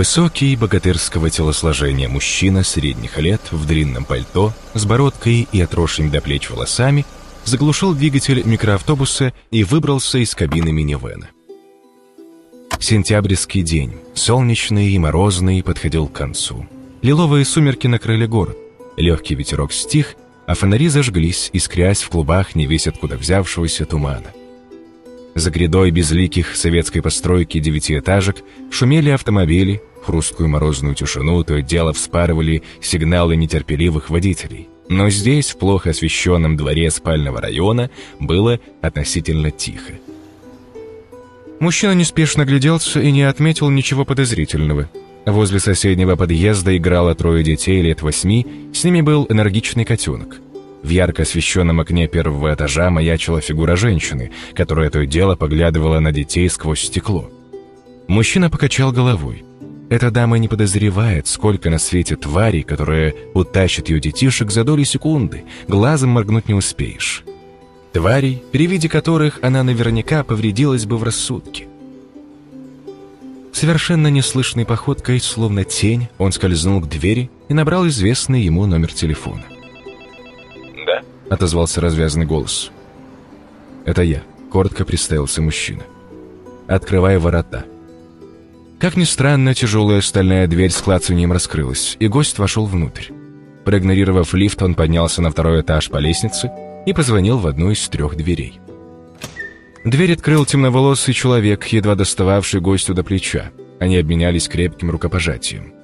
Высокий, богатырского телосложения мужчина средних лет в длинном пальто, с бородкой и отросшими до плеч волосами, заглушил двигатель микроавтобуса и выбрался из кабины минивэна. Сентябрьский день, солнечный и морозный, подходил к концу. Лиловые сумерки накрыли город. Легкий ветерок стих, а фонари зажглись, искрясь в клубах невесть откуда взявшегося тумана. За грядой безликих советской постройки девятиэтажек шумели автомобили, хрусткую морозную тишину то и дело вспарывали сигналы нетерпеливых водителей. Но здесь, в плохо освещенном дворе спального района, было относительно тихо. Мужчина неспешно гляделся и не отметил ничего подозрительного. Возле соседнего подъезда играло трое детей лет восьми, с ними был энергичный котенок. В ярко освещенном окне первого этажа маячила фигура женщины, которая то и дело поглядывала на детей сквозь стекло. Мужчина покачал головой. Эта дама не подозревает, сколько на свете тварей, которые утащат ее детишек за доли секунды, глазом моргнуть не успеешь. Тварей, при виде которых она наверняка повредилась бы в рассудке. Совершенно неслышной походкой, словно тень, он скользнул к двери и набрал известный ему номер телефона. «Да?» — отозвался развязанный голос. «Это я», — коротко представился мужчина. «Открывай ворота». Как ни странно, тяжелая стальная дверь с клацанием раскрылась, и гость вошел внутрь. Проигнорировав лифт, он поднялся на второй этаж по лестнице и позвонил в одну из трех дверей. Дверь открыл темноволосый человек, едва достававший гостю до плеча. Они обменялись крепким рукопожатием.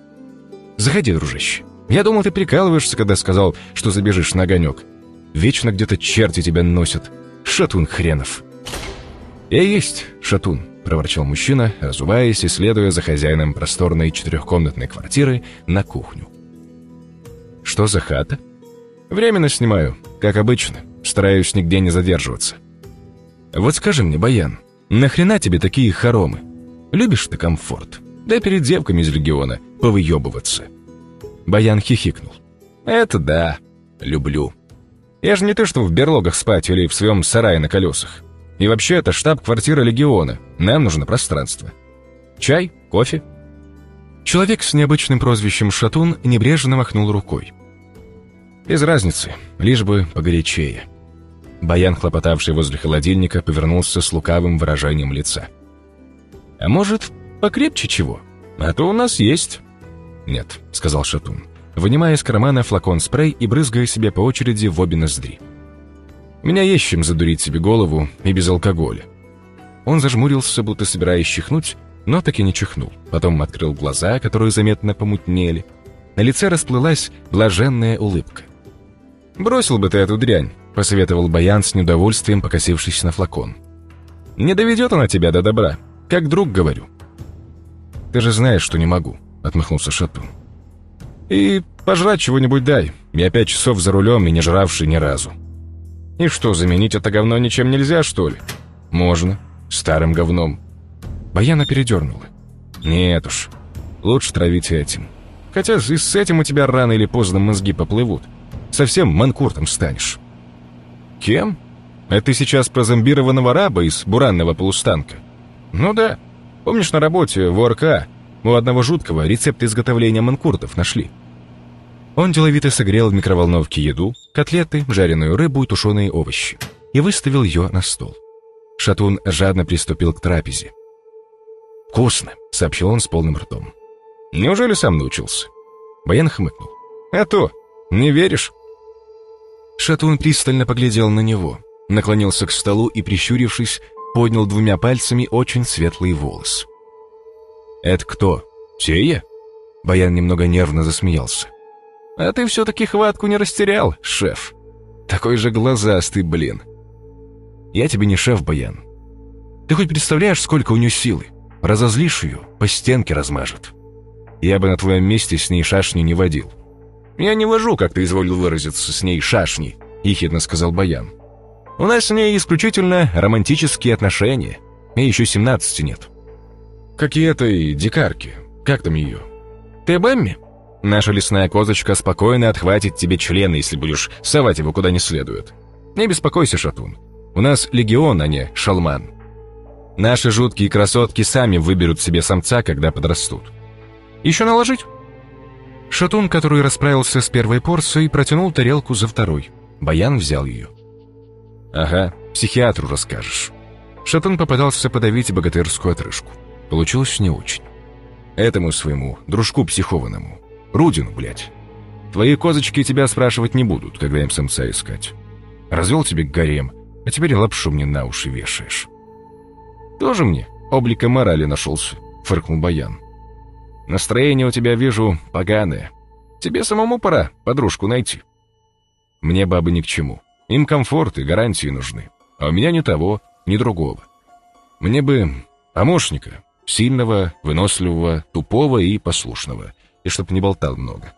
«Заходи, дружище. Я думал, ты прикалываешься, когда сказал, что забежишь на огонек. Вечно где-то черти тебя носят. Шатун хренов». «Я есть шатун», проворчал мужчина, разуваясь и следуя за хозяином просторной четырехкомнатной квартиры на кухню. «Что за хата?» «Временно снимаю, как обычно. Стараюсь нигде не задерживаться». «Вот скажи мне, Баян, нахрена тебе такие хоромы? Любишь ты комфорт? Да перед девками из региона повыебываться». Баян хихикнул. «Это да, люблю. Я же не ты, что в берлогах спать или в своем сарае на колесах. И вообще, это штаб-квартира Легиона. Нам нужно пространство. Чай? Кофе?» Человек с необычным прозвищем Шатун небрежно махнул рукой. «Без разницы, лишь бы погорячее». Баян, хлопотавший возле холодильника, повернулся с лукавым выражением лица. «А может, покрепче чего? А то у нас есть». «Нет», — сказал Шатун, вынимая из кармана флакон спрей и брызгая себе по очереди в обе ноздри. Меня есть чем задурить себе голову и без алкоголя. Он зажмурился, будто собираясь чихнуть, но так и не чихнул. Потом открыл глаза, которые заметно помутнели. На лице расплылась блаженная улыбка. «Бросил бы ты эту дрянь», — посоветовал Баян с неудовольствием, покосившись на флакон. «Не доведет она тебя до добра, как друг говорю». «Ты же знаешь, что не могу», — отмахнулся Шатун. «И пожрать чего-нибудь дай. Я пять часов за рулем и не жравший ни разу». И что, заменить это говно ничем нельзя, что ли? Можно. Старым говном. Баяна передернула. Нет уж. Лучше травить этим. Хотя и с этим у тебя рано или поздно мозги поплывут. Совсем манкуртом станешь. Кем? Это сейчас про зомбированного раба из буранного полустанка? Ну да. Помнишь, на работе в ОРК у одного жуткого рецепт изготовления манкуртов нашли? Он деловито согрел в микроволновке еду, котлеты, жареную рыбу и тушеные овощи и выставил ее на стол. Шатун жадно приступил к трапезе. «Вкусно», — сообщил он с полным ртом. «Неужели сам научился?» Баян хмыкнул. «А то, не веришь?» Шатун пристально поглядел на него, наклонился к столу и, прищурившись, поднял двумя пальцами очень светлый волос. «Это кто? Тея?» Баян немного нервно засмеялся. А ты все-таки хватку не растерял, шеф. Такой же глазастый, блин. Я тебе не шеф, Баян. Ты хоть представляешь, сколько у нее силы? Разозлишь ее, по стенке размажет. Я бы на твоем месте с ней шашни не водил. Я не вожу, как ты изволил выразиться, с ней шашни, ехидно сказал Баян. У нас с ней исключительно романтические отношения. И еще семнадцати нет. Как и этой дикарки. Как там ее? Ты об Эмме? Наша лесная козочка спокойно отхватит тебе член, если будешь совать его куда не следует. Не беспокойся, Шатун. У нас легион, а не шалман. Наши жуткие красотки сами выберут себе самца, когда подрастут. Еще наложить?» Шатун, который расправился с первой порцией, протянул тарелку за второй. Баян взял ее. «Ага, психиатру расскажешь». Шатун попытался подавить богатырскую отрыжку. Получилось не очень. Этому своему, дружку психованному. Рудину, блядь. Твои козочки тебя спрашивать не будут, когда им самца искать. Развел тебе гарем, а теперь лапшу мне на уши вешаешь. Тоже мне облика морали нашелся, фыркнул Баян. Настроение у тебя, вижу, поганое. Тебе самому пора подружку найти. Мне бабы ни к чему. Им комфорт и гарантии нужны. А у меня ни того, ни другого. Мне бы помощника, сильного, выносливого, тупого и послушного, и чтоб не болтал много.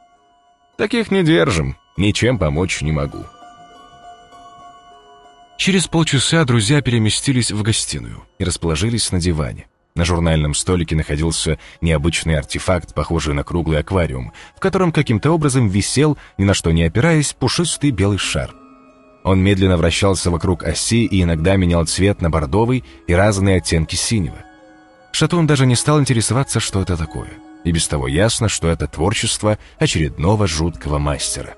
Таких не держим, ничем помочь не могу. Через полчаса друзья переместились в гостиную и расположились на диване. На журнальном столике находился необычный артефакт, похожий на круглый аквариум, в котором каким-то образом висел, ни на что не опираясь, пушистый белый шар. Он медленно вращался вокруг оси и иногда менял цвет на бордовый и разные оттенки синего. Шатун даже не стал интересоваться, что это такое. И без того ясно, что это творчество очередного жуткого мастера.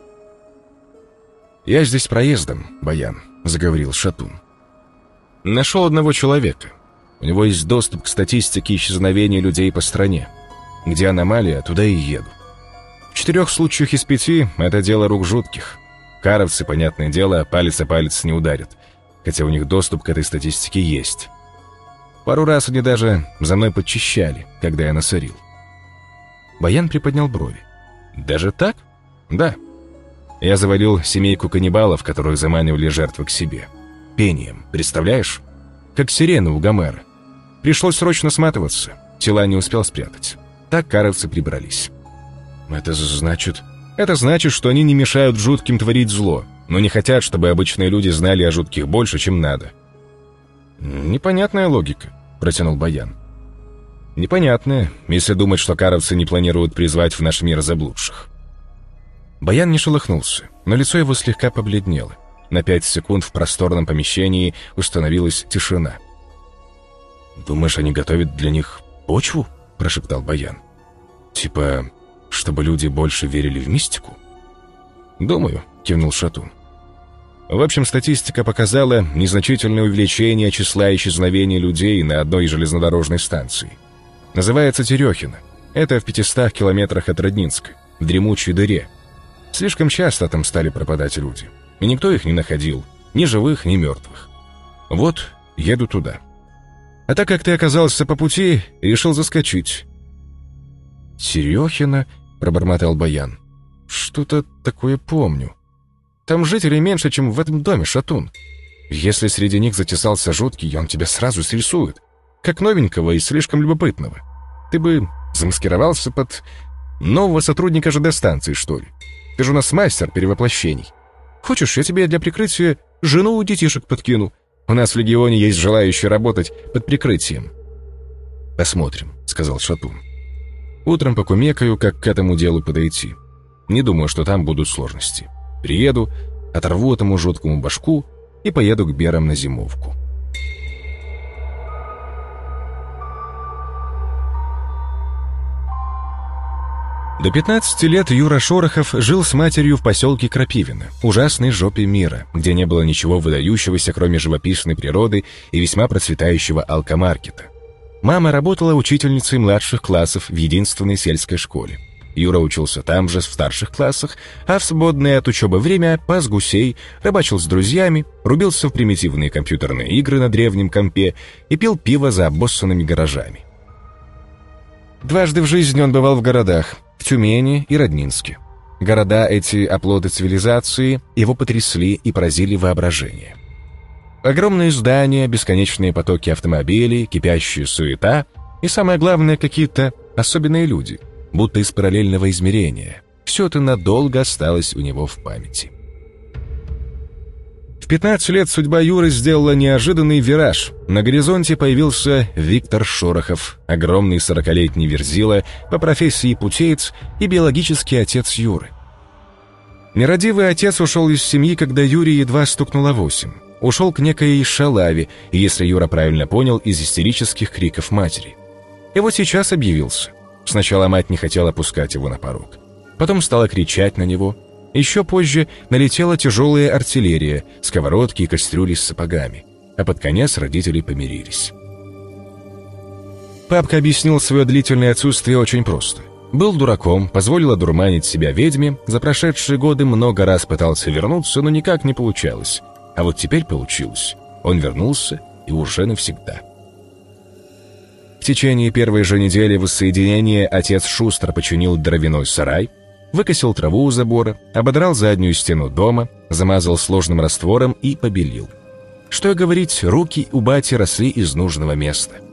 «Я здесь проездом, Баян», — заговорил Шатун. «Нашел одного человека. У него есть доступ к статистике исчезновения людей по стране. Где аномалия, туда и еду. В четырех случаях из пяти это дело рук жутких. Каровцы, понятное дело, палец о палец не ударят, хотя у них доступ к этой статистике есть. Пару раз они даже за мной подчищали, когда я насорил. Баян приподнял брови. «Даже так?» «Да. Я завалил семейку каннибалов, которых заманивали жертвы к себе. Пением, представляешь? Как сирена у Гомера. Пришлось срочно сматываться, тела не успел спрятать. Так каровцы прибрались. Это значит... Это значит, что они не мешают жутким творить зло, но не хотят, чтобы обычные люди знали о жутких больше, чем надо. «Непонятная логика», — протянул Баян. «Непонятная, если думать, что каровцы не планируют призвать в наш мир заблудших». Баян не шелохнулся, но лицо его слегка побледнело. На пять секунд в просторном помещении установилась тишина. «Думаешь, они готовят для них почву?» – прошептал Баян. «Типа, чтобы люди больше верили в мистику?» «Думаю», – кивнул Шатун. В общем, статистика показала незначительное увеличение числа исчезновений людей на одной железнодорожной станции. Называется Терехина. Это в 500 километрах от Роднинска, в дремучей дыре – Слишком часто там стали пропадать люди. И никто их не находил, ни живых, ни мертвых. Вот, еду туда. А так как ты оказался по пути, решил заскочить. «Серехина?» — пробормотал Баян. «Что-то такое помню. Там жителей меньше, чем в этом доме, Шатун. Если среди них затесался жуткий, он тебя сразу срисует. Как новенького и слишком любопытного. Ты бы замаскировался под нового сотрудника ЖД-станции, что ли. Ты же у нас мастер перевоплощений. Хочешь, я тебе для прикрытия жену у детишек подкину? У нас в Легионе есть желающие работать под прикрытием». «Посмотрим», — сказал Шатун. «Утром покумекаю, как к этому делу подойти. Не думаю, что там будут сложности. Приеду, оторву этому жуткому башку и поеду к Берам на зимовку». До 15 лет Юра Шорохов жил с матерью в поселке Крапивино, ужасной жопе мира, где не было ничего выдающегося, кроме живописной природы и весьма процветающего алкомаркета. Мама работала учительницей младших классов в единственной сельской школе. Юра учился там же, в старших классах, а в свободное от учебы время пас гусей, рыбачил с друзьями, рубился в примитивные компьютерные игры на древнем компе и пил пиво за обоссанными гаражами. Дважды в жизни он бывал в городах, в Тюмени и Роднинске. Города эти оплоты цивилизации его потрясли и поразили воображение. Огромные здания, бесконечные потоки автомобилей, кипящая суета и, самое главное, какие-то особенные люди, будто из параллельного измерения. Все это надолго осталось у него в памяти. 15 лет судьба Юры сделала неожиданный вираж. На горизонте появился Виктор Шорохов, огромный сорокалетний верзила, по профессии путеец и биологический отец Юры. Нерадивый отец ушел из семьи, когда Юрий едва стукнуло восемь. Ушел к некой шалаве, если Юра правильно понял, из истерических криков матери. И вот сейчас объявился. Сначала мать не хотела пускать его на порог. Потом стала кричать на него. Еще позже налетела тяжелая артиллерия, сковородки и кастрюли с сапогами. А под конец родители помирились. Папка объяснил свое длительное отсутствие очень просто. Был дураком, позволил одурманить себя ведьме, за прошедшие годы много раз пытался вернуться, но никак не получалось. А вот теперь получилось. Он вернулся и уже навсегда. В течение первой же недели воссоединения отец шустро починил дровяной сарай, выкосил траву у забора, ободрал заднюю стену дома, замазал сложным раствором и побелил. Что и говорить, руки у бати росли из нужного места –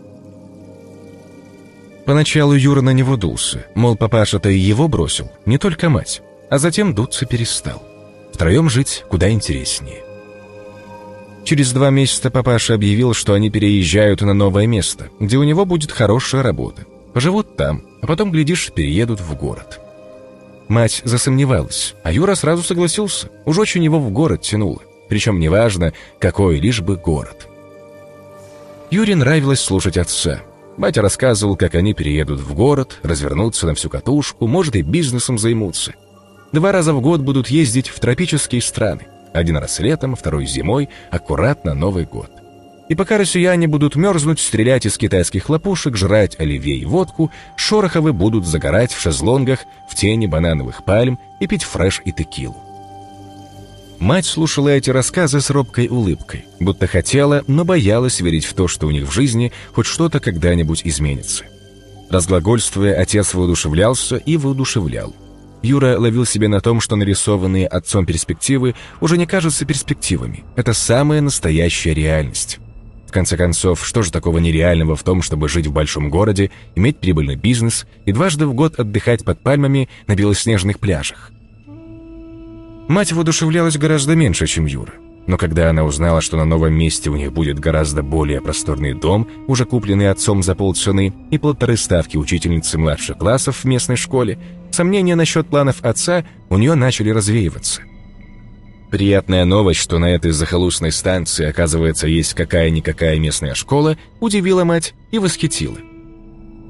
Поначалу Юра на него дулся, мол, папаша-то и его бросил, не только мать, а затем дуться перестал. Втроем жить куда интереснее. Через два месяца папаша объявил, что они переезжают на новое место, где у него будет хорошая работа. Поживут там, а потом, глядишь, переедут в город. Мать засомневалась, а Юра сразу согласился. Уж очень его в город тянуло. Причем неважно, какой лишь бы город. Юре нравилось слушать отца, Батя рассказывал, как они переедут в город, развернутся на всю катушку, может и бизнесом займутся. Два раза в год будут ездить в тропические страны. Один раз летом, второй зимой, аккуратно Новый год. И пока россияне будут мерзнуть, стрелять из китайских лопушек, жрать оливье и водку, Шороховы будут загорать в шезлонгах в тени банановых пальм и пить фреш и текилу. Мать слушала эти рассказы с робкой улыбкой, будто хотела, но боялась верить в то, что у них в жизни хоть что-то когда-нибудь изменится. Разглагольствуя, отец воодушевлялся и воодушевлял. Юра ловил себя на том, что нарисованные отцом перспективы уже не кажутся перспективами. Это самая настоящая реальность. В конце концов, что же такого нереального в том, чтобы жить в большом городе, иметь прибыльный бизнес и дважды в год отдыхать под пальмами на белоснежных пляжах? Мать воодушевлялась гораздо меньше, чем Юра. Но когда она узнала, что на новом месте у них будет гораздо более просторный дом, уже купленный отцом за полцены, и полторы ставки учительницы младших классов в местной школе, сомнения насчет планов отца у нее начали развеиваться. Приятная новость, что на этой захолустной станции, оказывается, есть какая-никакая местная школа, удивила мать и восхитила.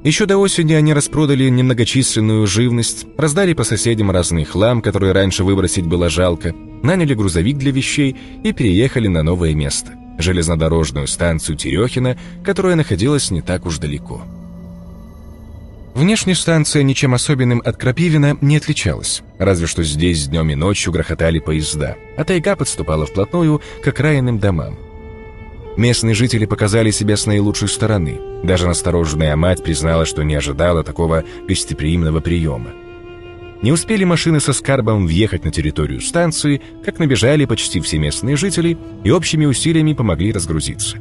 Еще до осени они распродали немногочисленную живность, раздали по соседям разный хлам, который раньше выбросить было жалко, наняли грузовик для вещей и переехали на новое место – железнодорожную станцию Терехина, которая находилась не так уж далеко. Внешне станция ничем особенным от Крапивина не отличалась, разве что здесь днем и ночью грохотали поезда, а тайга подступала вплотную к окраинным домам. Местные жители показали себя с наилучшей стороны. Даже настороженная мать признала, что не ожидала такого гостеприимного приема. Не успели машины со скарбом въехать на территорию станции, как набежали почти все местные жители и общими усилиями помогли разгрузиться.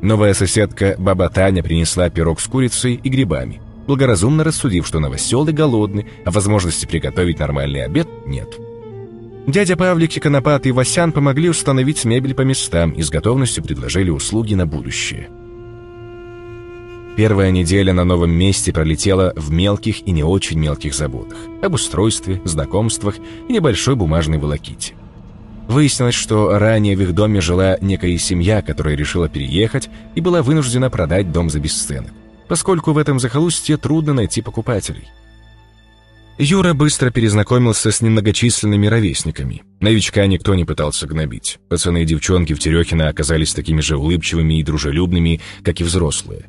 Новая соседка, баба Таня, принесла пирог с курицей и грибами, благоразумно рассудив, что новоселы голодны, а возможности приготовить нормальный обед нет. Дядя Павлик и Конопат и Васян помогли установить мебель по местам и с готовностью предложили услуги на будущее. Первая неделя на новом месте пролетела в мелких и не очень мелких заботах, об устройстве, знакомствах и небольшой бумажной волоките. Выяснилось, что ранее в их доме жила некая семья, которая решила переехать и была вынуждена продать дом за бесценок, поскольку в этом захолустье трудно найти покупателей. Юра быстро перезнакомился с немногочисленными ровесниками. Новичка никто не пытался гнобить. Пацаны и девчонки в Терехино оказались такими же улыбчивыми и дружелюбными, как и взрослые.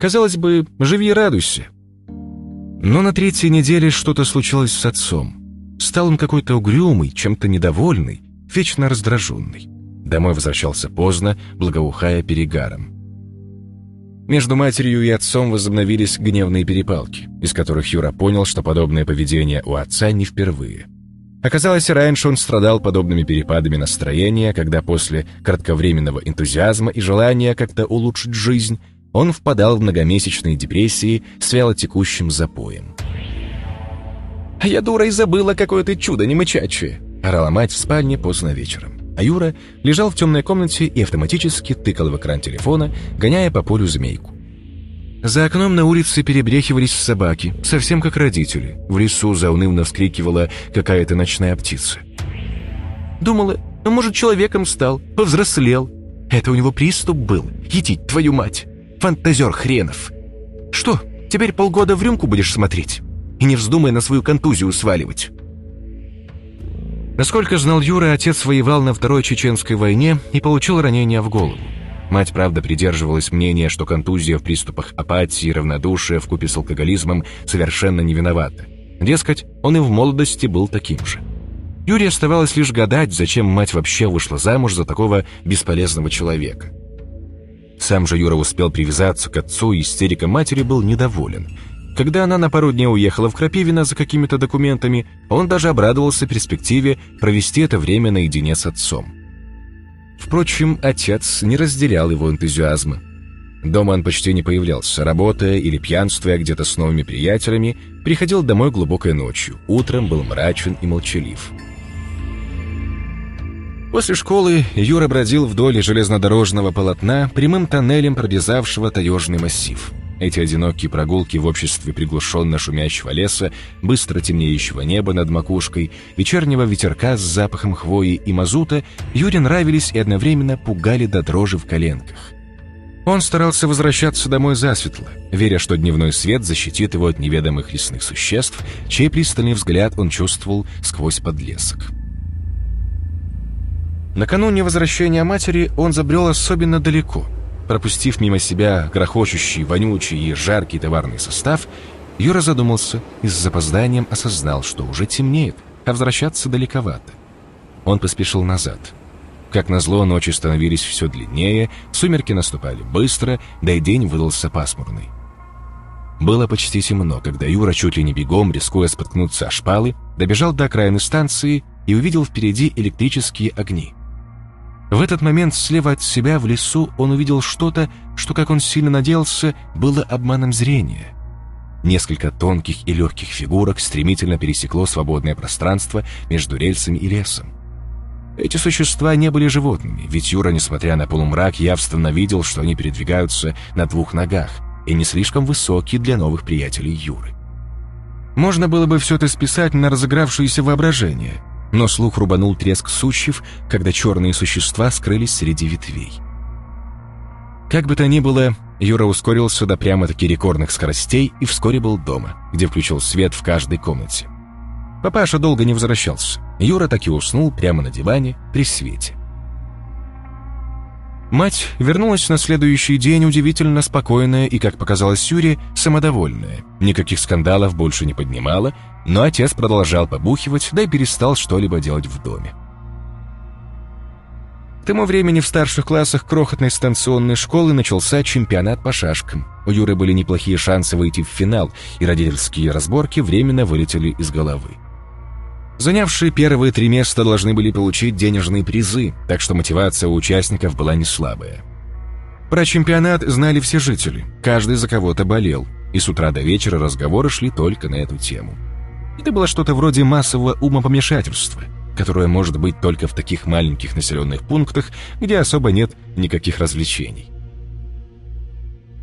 Казалось бы, живи и радуйся. Но на третьей неделе что-то случилось с отцом. Стал он какой-то угрюмый, чем-то недовольный, вечно раздраженный. Домой возвращался поздно, благоухая перегаром. Между матерью и отцом возобновились гневные перепалки, из которых Юра понял, что подобное поведение у отца не впервые. Оказалось, раньше он страдал подобными перепадами настроения, когда после кратковременного энтузиазма и желания как-то улучшить жизнь он впадал в многомесячные депрессии с вялотекущим запоем. «А я дура и забыла какое-то чудо немычачье!» — орала мать в спальне поздно вечером а Юра лежал в темной комнате и автоматически тыкал в экран телефона, гоняя по полю змейку. За окном на улице перебрехивались собаки, совсем как родители. В лесу заунывно вскрикивала какая-то ночная птица. Думала, ну, может, человеком стал, повзрослел. Это у него приступ был. Идти, твою мать! Фантазер хренов! Что, Теперь полгода в рюмку будешь смотреть. И не вздумай на свою контузию сваливать». Насколько знал Юра, отец воевал на Второй Чеченской войне и получил ранение в голову. Мать, правда, придерживалась мнения, что контузия в приступах апатии и равнодушия вкупе с алкоголизмом совершенно не виновата. Дескать, он и в молодости был таким же. Юре оставалось лишь гадать, зачем мать вообще вышла замуж за такого бесполезного человека. Сам же Юра успел привязаться к отцу, и истерика матери был недоволен. Когда она на пару дней уехала в Крапивино за какими-то документами, он даже обрадовался перспективе провести это время наедине с отцом. Впрочем, отец не разделял его энтузиазма. Дома он почти не появлялся, работая или пьянствуя где-то с новыми приятелями, приходил домой глубокой ночью, утром был мрачен и молчалив. После школы Юра бродил вдоль железнодорожного полотна, прямым тоннелем пробежавшего таежный массив. Эти одинокие прогулки в обществе приглушенно шумящего леса, быстро темнеющего неба над макушкой, вечернего ветерка с запахом хвои и мазута Юре нравились и одновременно пугали до дрожи в коленках. Он старался возвращаться домой засветло, веря, что дневной свет защитит его от неведомых лесных существ, чей пристальный взгляд он чувствовал сквозь подлесок. Накануне возвращения матери он забрел особенно далеко — Пропустив мимо себя грохочущий, вонючий и жаркий товарный состав, Юра задумался и с запозданием осознал, что уже темнеет, а возвращаться далековато. Он поспешил назад. Как назло, ночи становились все длиннее, сумерки наступали быстро, да и день выдался пасмурный. Было почти темно, когда Юра чуть ли не бегом, рискуя споткнуться о шпалы, добежал до окраины станции и увидел впереди электрические огни. В этот момент слева от себя в лесу он увидел что-то, что, как он сильно надеялся, было обманом зрения. Несколько тонких и легких фигурок стремительно пересекло свободное пространство между рельсами и лесом. Эти существа не были животными, ведь Юра, несмотря на полумрак, явственно видел, что они передвигаются на двух ногах и не слишком высокие для новых приятелей Юры. Можно было бы все это списать на разыгравшееся воображение – но слух рубанул треск сучьев, когда черные существа скрылись среди ветвей. Как бы то ни было, Юра ускорился до прямо-таки рекордных скоростей и вскоре был дома, где включил свет в каждой комнате. Папаша долго не возвращался. Юра так и уснул прямо на диване при свете. Мать вернулась на следующий день удивительно спокойная и, как показалось Юре, самодовольная. Никаких скандалов больше не поднимала, но отец продолжал побухивать, да и перестал что-либо делать в доме. К тому времени в старших классах крохотной станционной школы начался чемпионат по шашкам. У Юры были неплохие шансы выйти в финал, и родительские разборки временно вылетели из головы. Занявшие первые три места должны были получить денежные призы, так что мотивация у участников была не слабая. Про чемпионат знали все жители, каждый за кого-то болел, и с утра до вечера разговоры шли только на эту тему. Это было что-то вроде массового умопомешательства, которое может быть только в таких маленьких населенных пунктах, где особо нет никаких развлечений.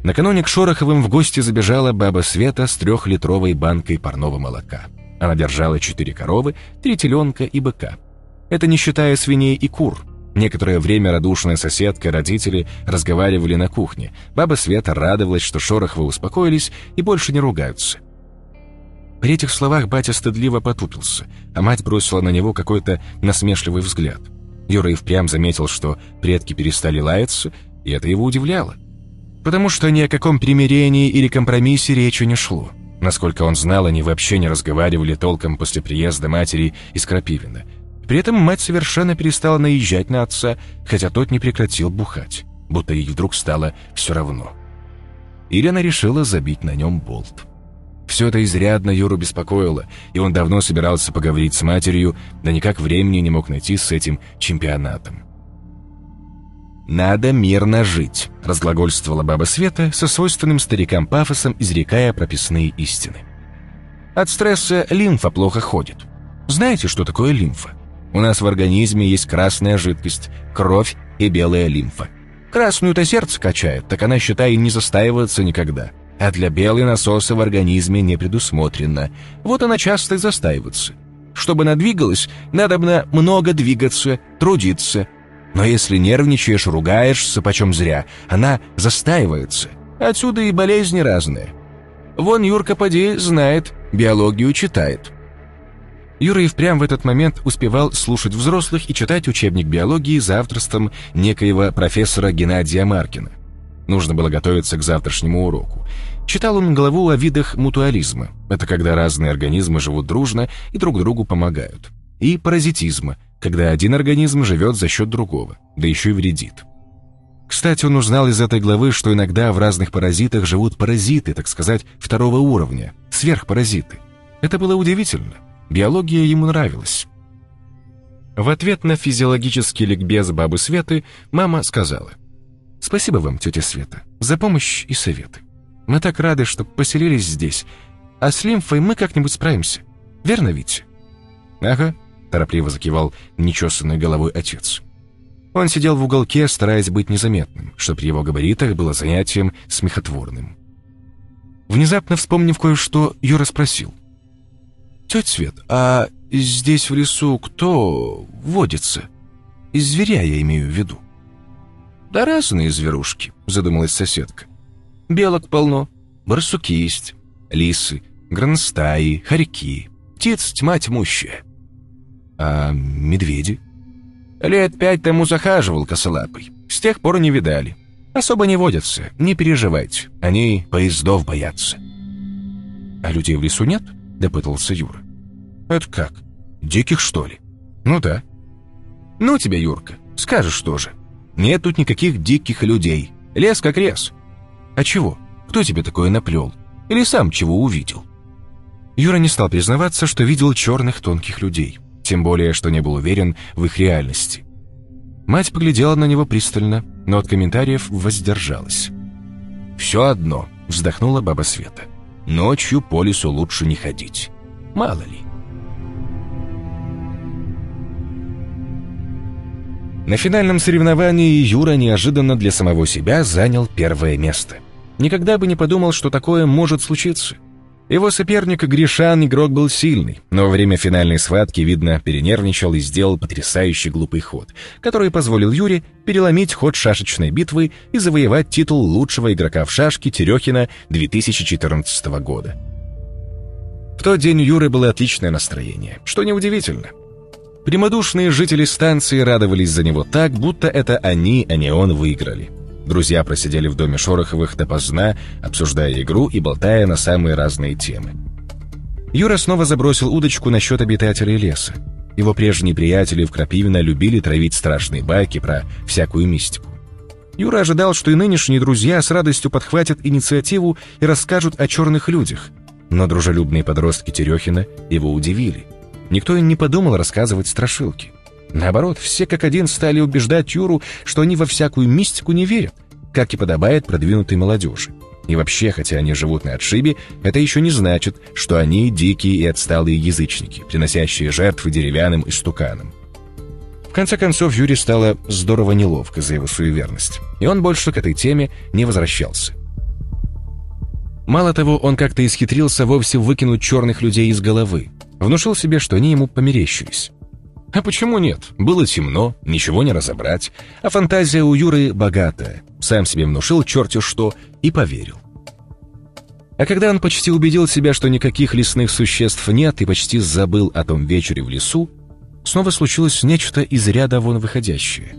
Накануне к Шороховым в гости забежала баба Света с трехлитровой банкой парного молока – она держала четыре коровы, три теленка и быка. Это не считая свиней и кур. Некоторое время радушная соседка и родители разговаривали на кухне. Баба Света радовалась, что Шороховы успокоились и больше не ругаются. При этих словах батя стыдливо потупился, а мать бросила на него какой-то насмешливый взгляд. Юра и впрямь заметил, что предки перестали лаяться, и это его удивляло. Потому что ни о каком примирении или компромиссе речи не шло. Насколько он знал, они вообще не разговаривали толком после приезда матери из Крапивина. При этом мать совершенно перестала наезжать на отца, хотя тот не прекратил бухать, будто ей вдруг стало все равно. Или она решила забить на нем болт. Все это изрядно Юру беспокоило, и он давно собирался поговорить с матерью, да никак времени не мог найти с этим чемпионатом. «Надо мирно жить», — разглагольствовала баба Света со свойственным старикам пафосом, изрекая прописные истины. «От стресса лимфа плохо ходит. Знаете, что такое лимфа? У нас в организме есть красная жидкость, кровь и белая лимфа. Красную-то сердце качает, так она, считай, не застаивается никогда. А для белой насоса в организме не предусмотрено. Вот она часто и застаивается. Чтобы она двигалась, надо много двигаться, трудиться, но если нервничаешь, ругаешься, почем зря, она застаивается. Отсюда и болезни разные. Вон Юрка поди знает, биологию читает». Юра и впрямь в этот момент успевал слушать взрослых и читать учебник биологии за авторством некоего профессора Геннадия Маркина. Нужно было готовиться к завтрашнему уроку. Читал он главу о видах мутуализма. Это когда разные организмы живут дружно и друг другу помогают. И паразитизма, когда один организм живет за счет другого, да еще и вредит. Кстати, он узнал из этой главы, что иногда в разных паразитах живут паразиты, так сказать, второго уровня, сверхпаразиты. Это было удивительно. Биология ему нравилась. В ответ на физиологический ликбез бабы Светы мама сказала, «Спасибо вам, тетя Света, за помощь и советы. Мы так рады, что поселились здесь, а с лимфой мы как-нибудь справимся. Верно, Витя?» «Ага», — торопливо закивал нечесанной головой отец. Он сидел в уголке, стараясь быть незаметным, что при его габаритах было занятием смехотворным. Внезапно вспомнив кое-что, Юра спросил. «Тетя Свет, а здесь в лесу кто водится? Из зверя я имею в виду». «Да разные зверушки», — задумалась соседка. «Белок полно, барсуки есть, лисы, гранстаи, хорьки, птиц тьма тьмущая». «А медведи?» «Лет пять тому захаживал косолапый, с тех пор не видали. Особо не водятся, не переживайте, они поездов боятся». «А людей в лесу нет?» — допытался Юра. «Это как? Диких, что ли?» «Ну да». «Ну тебя, Юрка, скажешь тоже. Нет тут никаких диких людей. Лес как лес». «А чего? Кто тебе такое наплел? Или сам чего увидел?» Юра не стал признаваться, что видел черных тонких людей, тем более, что не был уверен в их реальности. Мать поглядела на него пристально, но от комментариев воздержалась. «Все одно», — вздохнула баба Света. Ночью по лесу лучше не ходить. Мало ли. На финальном соревновании Юра неожиданно для самого себя занял первое место. Никогда бы не подумал, что такое может случиться. Его соперник Гришан игрок был сильный, но во время финальной схватки, видно, перенервничал и сделал потрясающий глупый ход, который позволил Юре переломить ход шашечной битвы и завоевать титул лучшего игрока в шашки Терехина 2014 года. В тот день у Юры было отличное настроение, что неудивительно. Прямодушные жители станции радовались за него так, будто это они, а не он, выиграли. Друзья просидели в доме Шороховых допоздна, обсуждая игру и болтая на самые разные темы. Юра снова забросил удочку насчет обитателей леса. Его прежние приятели в Крапивино любили травить страшные байки про всякую мистику. Юра ожидал, что и нынешние друзья с радостью подхватят инициативу и расскажут о черных людях. Но дружелюбные подростки Терехина его удивили. Никто и не подумал рассказывать страшилки. Наоборот, все как один стали убеждать Юру, что они во всякую мистику не верят, как и подобает продвинутой молодежи. И вообще, хотя они живут на отшибе, это еще не значит, что они дикие и отсталые язычники, приносящие жертвы деревянным истуканам. В конце концов, Юре стало здорово неловко за его суеверность, и он больше к этой теме не возвращался. Мало того, он как-то исхитрился вовсе выкинуть черных людей из головы, внушил себе, что они ему померещились. А почему нет? Было темно, ничего не разобрать, а фантазия у Юры богатая. Сам себе внушил черти что и поверил. А когда он почти убедил себя, что никаких лесных существ нет и почти забыл о том вечере в лесу, снова случилось нечто из ряда вон выходящее.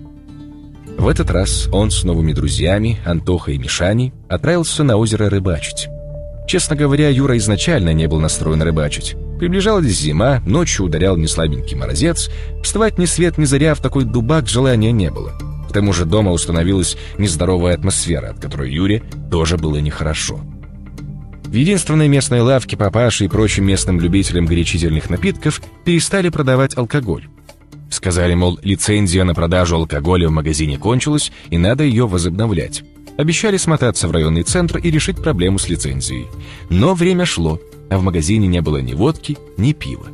В этот раз он с новыми друзьями, Антохой и Мишаней, отправился на озеро рыбачить. Честно говоря, Юра изначально не был настроен рыбачить. Приближалась зима, ночью ударял неслабенький морозец, вставать ни свет ни заря в такой дубак желания не было. К тому же дома установилась нездоровая атмосфера, от которой Юре тоже было нехорошо. В единственной местной лавке папаши и прочим местным любителям горячительных напитков перестали продавать алкоголь. Сказали, мол, лицензия на продажу алкоголя в магазине кончилась, и надо ее возобновлять. Обещали смотаться в районный центр и решить проблему с лицензией. Но время шло, а в магазине не было ни водки, ни пива.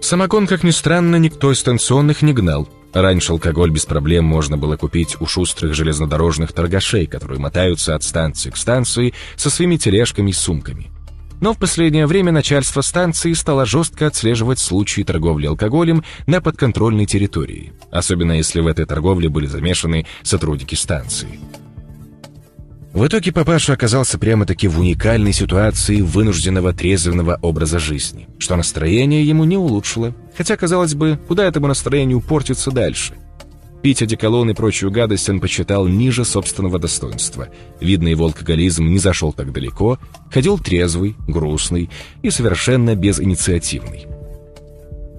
Самогон, как ни странно, никто из станционных не гнал. Раньше алкоголь без проблем можно было купить у шустрых железнодорожных торгашей, которые мотаются от станции к станции со своими тележками и сумками. Но в последнее время начальство станции стало жестко отслеживать случаи торговли алкоголем на подконтрольной территории, особенно если в этой торговле были замешаны сотрудники станции. В итоге папаша оказался прямо-таки в уникальной ситуации вынужденного трезвенного образа жизни, что настроение ему не улучшило, хотя, казалось бы, куда этому настроению портиться дальше. Пить одеколон и прочую гадость он почитал ниже собственного достоинства. Видно, его алкоголизм не зашел так далеко, ходил трезвый, грустный и совершенно безинициативный.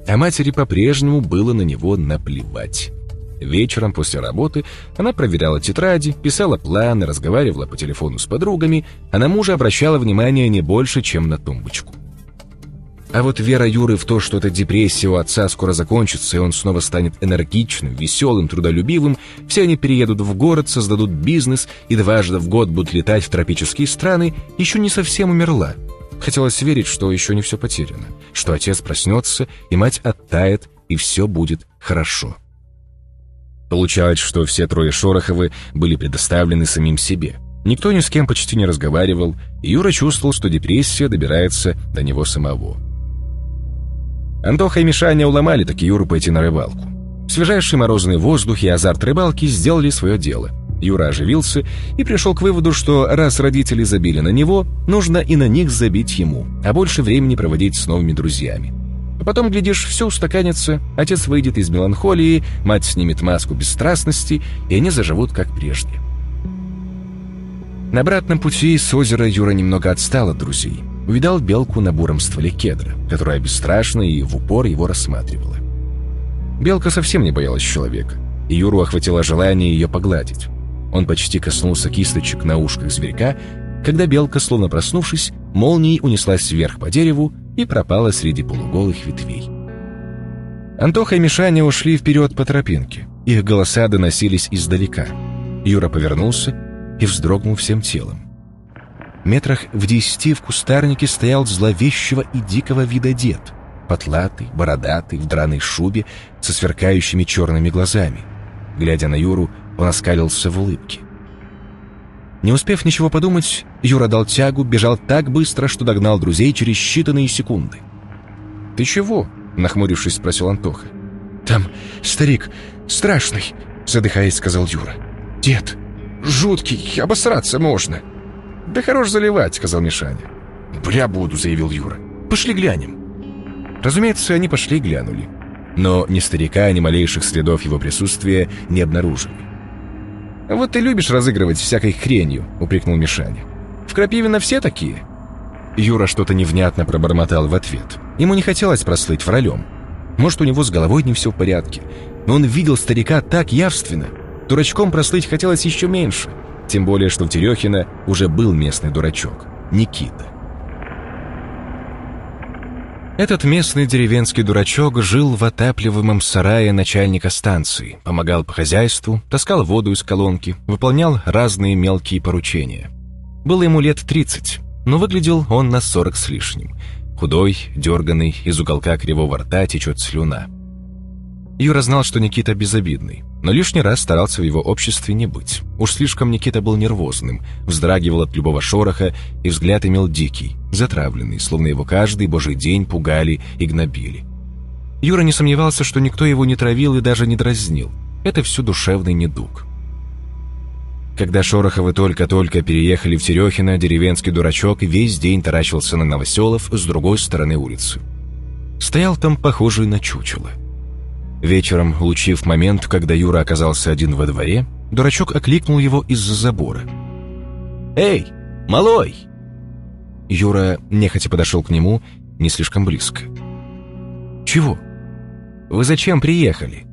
А матери по-прежнему было на него наплевать. Вечером после работы она проверяла тетради, писала планы, разговаривала по телефону с подругами, а на мужа обращала внимание не больше, чем на тумбочку. А вот вера Юры в то, что эта депрессия у отца скоро закончится, и он снова станет энергичным, веселым, трудолюбивым, все они переедут в город, создадут бизнес и дважды в год будут летать в тропические страны, еще не совсем умерла. Хотелось верить, что еще не все потеряно, что отец проснется, и мать оттает, и все будет хорошо. Получалось, что все трое Шороховы были предоставлены самим себе. Никто ни с кем почти не разговаривал, и Юра чувствовал, что депрессия добирается до него самого. Антоха и Мишаня уломали таки Юру пойти на рыбалку. Свежайший морозный воздух и азарт рыбалки сделали свое дело. Юра оживился и пришел к выводу, что раз родители забили на него, нужно и на них забить ему, а больше времени проводить с новыми друзьями. А потом, глядишь, все устаканится, отец выйдет из меланхолии, мать снимет маску бесстрастности, и они заживут как прежде. На обратном пути с озера Юра немного отстал от друзей. Увидал белку на буром стволе кедра, которая бесстрашно и в упор его рассматривала. Белка совсем не боялась человека, и Юру охватило желание ее погладить. Он почти коснулся кисточек на ушках зверька, когда белка, словно проснувшись, молнией унеслась вверх по дереву и пропала среди полуголых ветвей. Антоха и Мишаня ушли вперед по тропинке. Их голоса доносились издалека. Юра повернулся и вздрогнул всем телом. Метрах в десяти в кустарнике стоял зловещего и дикого вида дед. Потлатый, бородатый, в драной шубе, со сверкающими черными глазами. Глядя на Юру, он оскалился в улыбке. Не успев ничего подумать, Юра дал тягу, бежал так быстро, что догнал друзей через считанные секунды. «Ты чего?» — нахмурившись, спросил Антоха. «Там старик, страшный», — задыхаясь, сказал Юра. «Дед, жуткий, обосраться можно». «Да хорош заливать», — сказал Мишаня. «Бля буду», — заявил Юра. «Пошли глянем». Разумеется, они пошли и глянули. Но ни старика, ни малейших следов его присутствия не обнаружили. «Вот ты любишь разыгрывать всякой хренью», — упрекнул Мишаня. «В Крапивино все такие?» Юра что-то невнятно пробормотал в ответ. Ему не хотелось прослыть вралем. Может, у него с головой не все в порядке. Но он видел старика так явственно. Дурачком прослыть хотелось еще меньше. Тем более, что в Терехино уже был местный дурачок. Никита. Этот местный деревенский дурачок жил в отапливаемом сарае начальника станции, помогал по хозяйству, таскал воду из колонки, выполнял разные мелкие поручения. Было ему лет 30, но выглядел он на 40 с лишним. Худой, дерганный, из уголка кривого рта течет слюна. Юра знал, что Никита безобидный, но лишний раз старался в его обществе не быть. Уж слишком Никита был нервозным, вздрагивал от любого шороха и взгляд имел дикий, затравленный, словно его каждый божий день пугали и гнобили. Юра не сомневался, что никто его не травил и даже не дразнил. Это все душевный недуг. Когда Шороховы только-только переехали в Терехино, деревенский дурачок весь день таращился на новоселов с другой стороны улицы. Стоял там похожий на чучело. Вечером, улучив момент, когда Юра оказался один во дворе, дурачок окликнул его из-за забора. «Эй, малой!» Юра нехотя подошел к нему не слишком близко. «Чего? Вы зачем приехали?»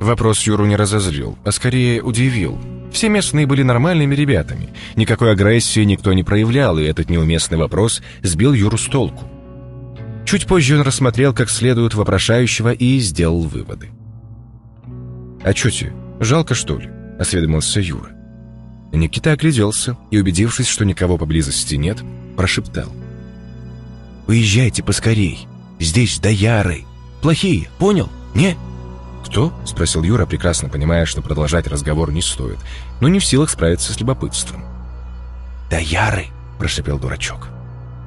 Вопрос Юру не разозлил, а скорее удивил. Все местные были нормальными ребятами. Никакой агрессии никто не проявлял, и этот неуместный вопрос сбил Юру с толку. Чуть позже он рассмотрел как следует вопрошающего и сделал выводы. «А чё тебе, жалко, что ли?» — осведомился Юра. Никита огляделся и, убедившись, что никого поблизости нет, прошептал. «Уезжайте поскорей. Здесь дояры. Плохие, понял? Не?» «Кто?» — спросил Юра, прекрасно понимая, что продолжать разговор не стоит, но не в силах справиться с любопытством. «Дояры!» — прошепел дурачок.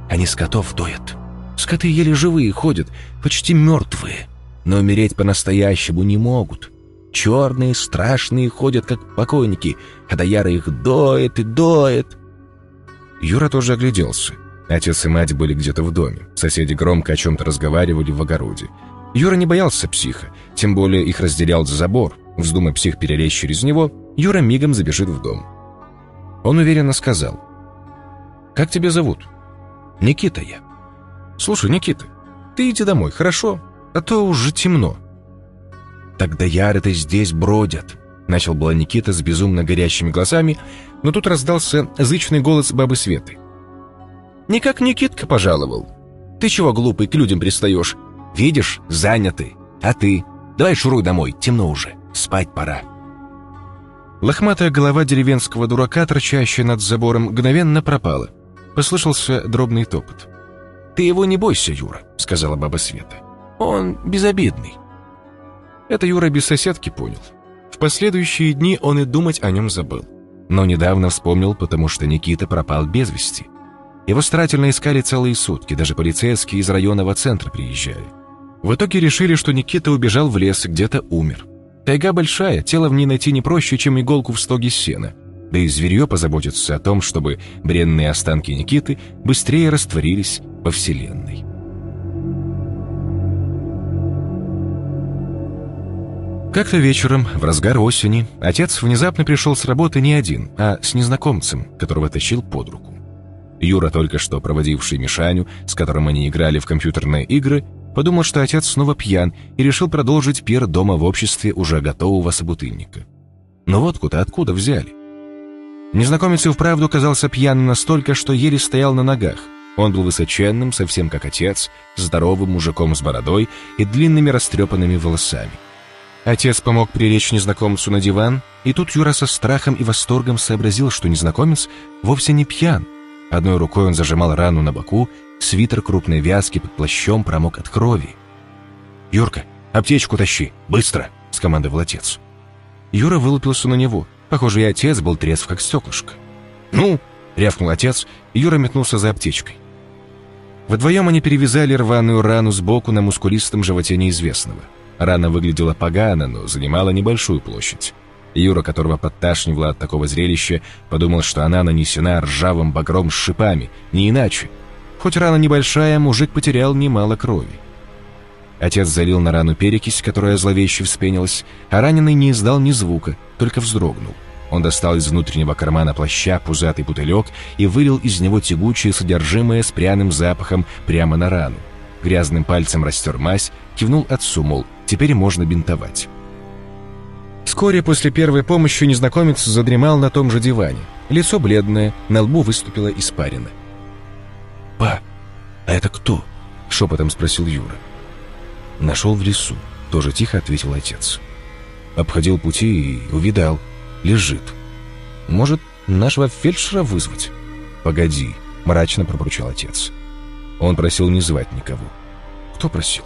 «Они скотов доят. Скоты еле живые ходят, почти мертвые, но умереть по-настоящему не могут. Черные, страшные, ходят как покойники, а Даяра их доет и доет. Юра тоже огляделся. Отец и мать были где-то в доме. Соседи громко о чем-то разговаривали в огороде. Юра не боялся психа, тем более их разделял забор. Вздумай псих перелезть через него, Юра мигом забежит в дом. Он уверенно сказал. «Как тебя зовут?» «Никита я». «Слушай, Никита, ты иди домой, хорошо? А то уже темно». «Тогда яры-то здесь бродят», — начал было Никита с безумно горящими глазами, но тут раздался зычный голос бабы Светы. «Никак Никитка пожаловал. Ты чего, глупый, к людям пристаешь? Видишь, заняты. А ты? Давай шуруй домой, темно уже, спать пора». Лохматая голова деревенского дурака, торчащая над забором, мгновенно пропала. Послышался дробный топот. «Ты его не бойся, Юра», — сказала баба Света. «Он безобидный». Это Юра без соседки понял. В последующие дни он и думать о нем забыл. Но недавно вспомнил, потому что Никита пропал без вести. Его старательно искали целые сутки, даже полицейские из районного центра приезжали. В итоге решили, что Никита убежал в лес и где-то умер. Тайга большая, тело в ней найти не проще, чем иголку в стоге сена. Да и зверье позаботится о том, чтобы бренные останки Никиты быстрее растворились во Вселенной. Как-то вечером, в разгар осени, отец внезапно пришел с работы не один, а с незнакомцем, которого тащил под руку. Юра, только что проводивший Мишаню, с которым они играли в компьютерные игры, подумал, что отец снова пьян и решил продолжить пир дома в обществе уже готового собутыльника. Но водку-то откуда взяли? Незнакомец и вправду казался пьяным настолько, что еле стоял на ногах. Он был высоченным, совсем как отец, здоровым мужиком с бородой и длинными растрепанными волосами. Отец помог прилечь незнакомцу на диван, и тут Юра со страхом и восторгом сообразил, что незнакомец вовсе не пьян. Одной рукой он зажимал рану на боку, свитер крупной вязки под плащом промок от крови. «Юрка, аптечку тащи, быстро!» — скомандовал отец. Юра вылупился на него. Похоже, и отец был трезв, как стеклышко. «Ну!» — рявкнул отец, и Юра метнулся за аптечкой. Вдвоем они перевязали рваную рану сбоку на мускулистом животе неизвестного. Рана выглядела погано, но занимала небольшую площадь. Юра, которого подташнивало от такого зрелища, подумал, что она нанесена ржавым багром с шипами, не иначе. Хоть рана небольшая, мужик потерял немало крови. Отец залил на рану перекись, которая зловеще вспенилась, а раненый не издал ни звука, только вздрогнул. Он достал из внутреннего кармана плаща пузатый бутылек и вылил из него тягучее содержимое с пряным запахом прямо на рану. Грязным пальцем растер мазь, кивнул отцу, мол, теперь можно бинтовать. Вскоре после первой помощи незнакомец задремал на том же диване. Лицо бледное, на лбу выступила испарина. «Па, а это кто?» — шепотом спросил Юра. «Нашел в лесу», — тоже тихо ответил отец. Обходил пути и увидал. Лежит. Может, нашего фельдшера вызвать? Погоди, мрачно пробурчал отец. Он просил не звать никого. Кто просил?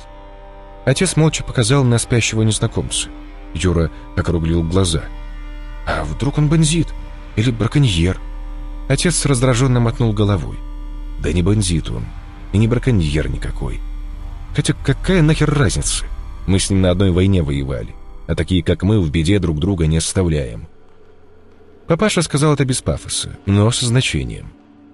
Отец молча показал на спящего незнакомца. Юра округлил глаза. А вдруг он бандит? Или браконьер? Отец раздраженно мотнул головой. Да не бандит он, и не браконьер никакой. Хотя какая нахер разница? Мы с ним на одной войне воевали, а такие, как мы, в беде друг друга не оставляем. Папаша сказал это без пафоса, но со значением.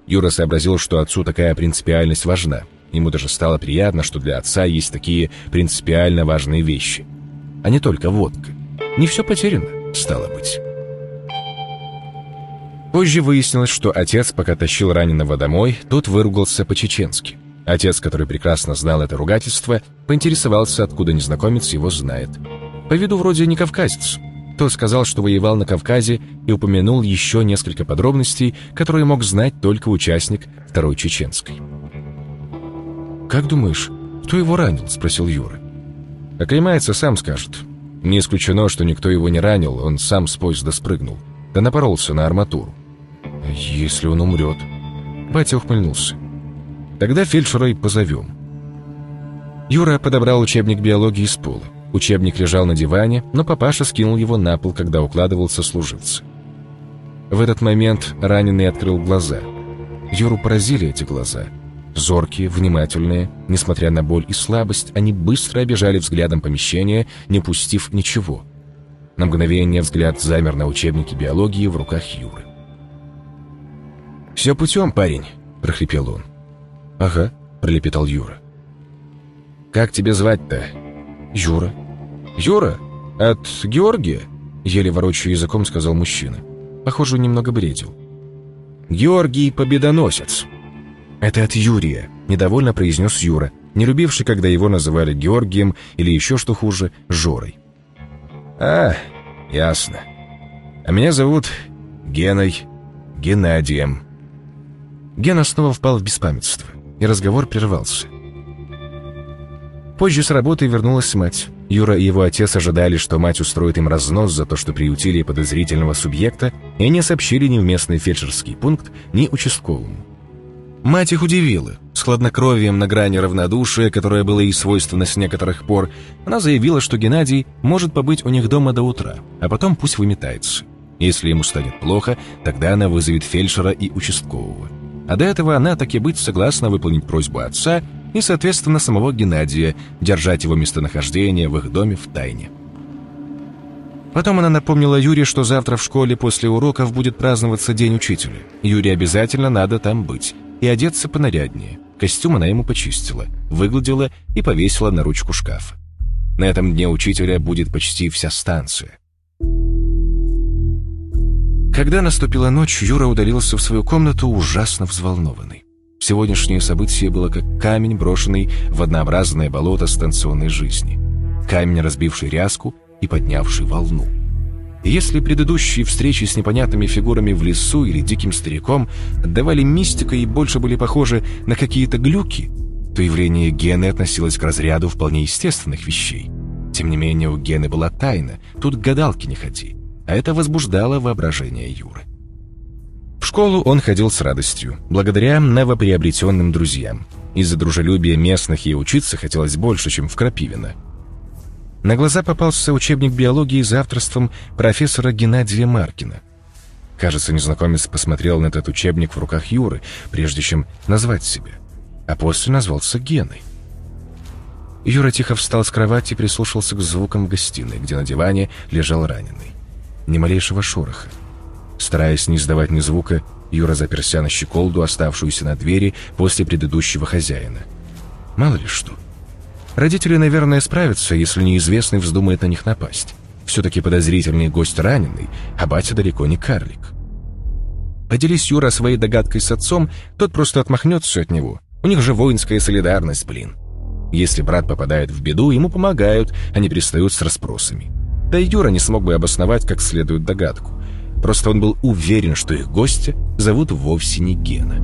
Юра сообразил, что отцу такая принципиальность важна. Ему даже стало приятно, что для отца есть такие принципиально важные вещи. А не только водка. Не все потеряно, стало быть. Позже выяснилось, что отец, пока тащил раненого домой, тот выругался по-чеченски. Отец, который прекрасно знал это ругательство, поинтересовался, откуда незнакомец его знает. По виду вроде не кавказец. Тот сказал, что воевал на Кавказе и упомянул еще несколько подробностей, которые мог знать только участник Второй Чеченской. «Как думаешь, кто его ранил?» – спросил Юра. «Оклемается, сам скажет. Не исключено, что никто его не ранил, он сам с поезда спрыгнул. Да напоролся на арматуру. Если он умрет...» Батя ухмыльнулся. «Тогда фельдшера и позовем». Юра подобрал учебник биологии с пола. Учебник лежал на диване, но папаша скинул его на пол, когда укладывался служивцы. В этот момент раненый открыл глаза. Юру поразили эти глаза — Зоркие, внимательные, несмотря на боль и слабость, они быстро обижали взглядом помещение, не пустив ничего. На мгновение взгляд замер на учебнике биологии в руках Юры. «Все путем, парень», — прохрипел он. «Ага», — пролепетал Юра. «Как тебя звать-то?» «Юра». «Юра? От Георгия?» Еле ворочая языком, сказал мужчина. Похоже, немного бредил. «Георгий Победоносец». «Это от Юрия», — недовольно произнес Юра, не любивший, когда его называли Георгием или еще что хуже, Жорой. «А, ясно. А меня зовут Геной Геннадием». Гена снова впал в беспамятство, и разговор прервался. Позже с работы вернулась мать. Юра и его отец ожидали, что мать устроит им разнос за то, что приютили подозрительного субъекта, и не сообщили ни в местный фельдшерский пункт, ни участковому. Мать их удивила. С хладнокровием на грани равнодушия, которое было ей свойственно с некоторых пор, она заявила, что Геннадий может побыть у них дома до утра, а потом пусть выметается. Если ему станет плохо, тогда она вызовет фельдшера и участкового. А до этого она, так и быть, согласна выполнить просьбу отца и, соответственно, самого Геннадия, держать его местонахождение в их доме в тайне. Потом она напомнила Юре, что завтра в школе после уроков будет праздноваться День учителя. Юре обязательно надо там быть и одеться понаряднее. Костюм она ему почистила, выгладила и повесила на ручку шкафа. На этом дне учителя будет почти вся станция. Когда наступила ночь, Юра удалился в свою комнату ужасно взволнованный. Сегодняшнее событие было как камень, брошенный в однообразное болото станционной жизни. Камень, разбивший ряску и поднявший волну. Если предыдущие встречи с непонятными фигурами в лесу или диким стариком отдавали мистикой и больше были похожи на какие-то глюки, то явление Гены относилось к разряду вполне естественных вещей. Тем не менее, у Гены была тайна, тут гадалки не ходи а это возбуждало воображение Юры. В школу он ходил с радостью, благодаря новоприобретенным друзьям. Из-за дружелюбия местных ей учиться хотелось больше, чем в Крапивино. На глаза попался учебник биологии с авторством профессора Геннадия Маркина. Кажется, незнакомец посмотрел на этот учебник в руках Юры, прежде чем назвать себя, а после назвался Геной. Юра тихо встал с кровати и прислушался к звукам в гостиной, где на диване лежал раненый ни малейшего шороха. Стараясь не издавать ни звука, Юра заперся на щеколду, оставшуюся на двери после предыдущего хозяина. Мало ли что. Родители, наверное, справятся, если неизвестный вздумает на них напасть. Все-таки подозрительный гость раненый, а батя далеко не карлик. Поделись Юра своей догадкой с отцом, тот просто отмахнется от него. У них же воинская солидарность, блин. Если брат попадает в беду, ему помогают, а не пристают с расспросами. Да и Юра не смог бы обосновать как следует догадку. Просто он был уверен, что их гостя зовут вовсе не Гена.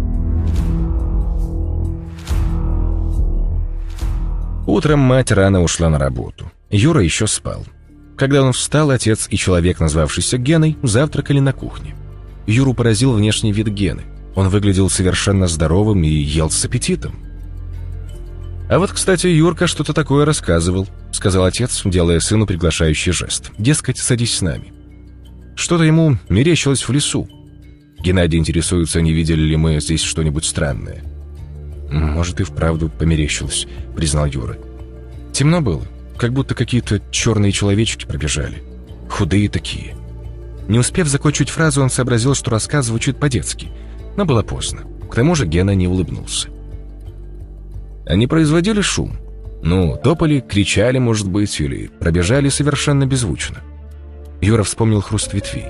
Утром мать рано ушла на работу. Юра еще спал. Когда он встал, отец и человек, назвавшийся Геной, завтракали на кухне. Юру поразил внешний вид Гены. Он выглядел совершенно здоровым и ел с аппетитом. «А вот, кстати, Юрка что-то такое рассказывал», — сказал отец, делая сыну приглашающий жест. «Дескать, садись с нами». Что-то ему мерещилось в лесу. Геннадий интересуется, не видели ли мы здесь что-нибудь странное. «Может, и вправду померещилось», — признал Юра. «Темно было, как будто какие-то черные человечки пробежали. Худые такие». Не успев закончить фразу, он сообразил, что рассказ звучит по-детски. Но было поздно. К тому же Гена не улыбнулся. Они производили шум. Ну, топали, кричали, может быть, или пробежали совершенно беззвучно. Юра вспомнил хруст ветвей.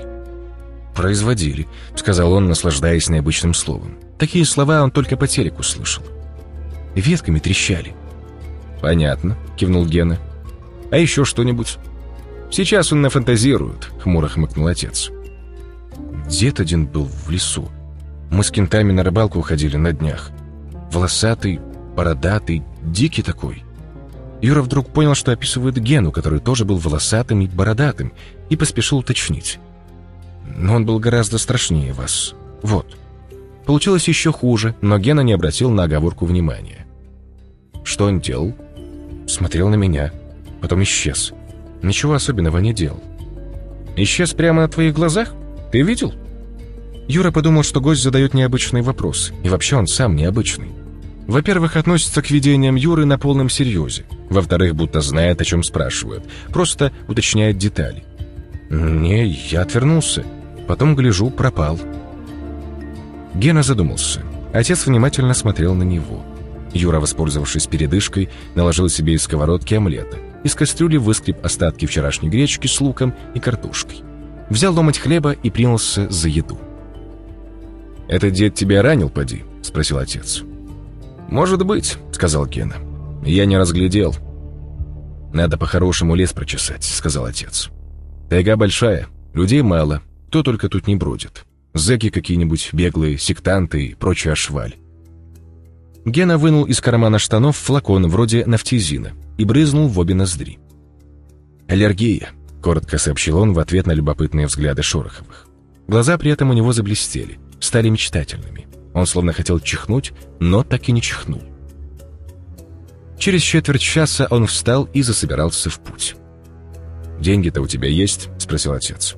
«Производили», — сказал он, наслаждаясь необычным словом. Такие слова он только по телеку слышал. Ветками трещали. «Понятно», — кивнул Гена. «А еще что-нибудь?» «Сейчас он нафантазирует», — хмуро хмыкнул отец. Дед один был в лесу. Мы с кентами на рыбалку уходили на днях. Волосатый, бородатый, дикий такой. Юра вдруг понял, что описывает Гену, который тоже был волосатым и бородатым, и поспешил уточнить. Но он был гораздо страшнее вас. Вот. Получилось еще хуже, но Гена не обратил на оговорку внимания. Что он делал? Смотрел на меня, потом исчез. Ничего особенного не делал. Исчез прямо на твоих глазах? Ты видел? Юра подумал, что гость задает необычный вопрос, и вообще он сам необычный. Во-первых, относится к видениям Юры на полном серьезе. Во-вторых, будто знает, о чем спрашивают. Просто уточняет детали. «Не, я отвернулся. Потом, гляжу, пропал». Гена задумался. Отец внимательно смотрел на него. Юра, воспользовавшись передышкой, наложил себе из сковородки омлета. Из кастрюли выскреб остатки вчерашней гречки с луком и картошкой. Взял ломать хлеба и принялся за еду. «Этот дед тебя ранил, поди?» — спросил отец. «Может быть», — сказал Гена. «Я не разглядел». «Надо по-хорошему лес прочесать», — сказал отец. «Тайга большая, людей мало, кто только тут не бродит. Зэки какие-нибудь беглые, сектанты и прочая шваль». Гена вынул из кармана штанов флакон вроде нафтизина и брызнул в обе ноздри. «Аллергия», — коротко сообщил он в ответ на любопытные взгляды Шороховых. Глаза при этом у него заблестели, стали мечтательными. Он словно хотел чихнуть, но так и не чихнул. Через четверть часа он встал и засобирался в путь. «Деньги-то у тебя есть?» — спросил отец.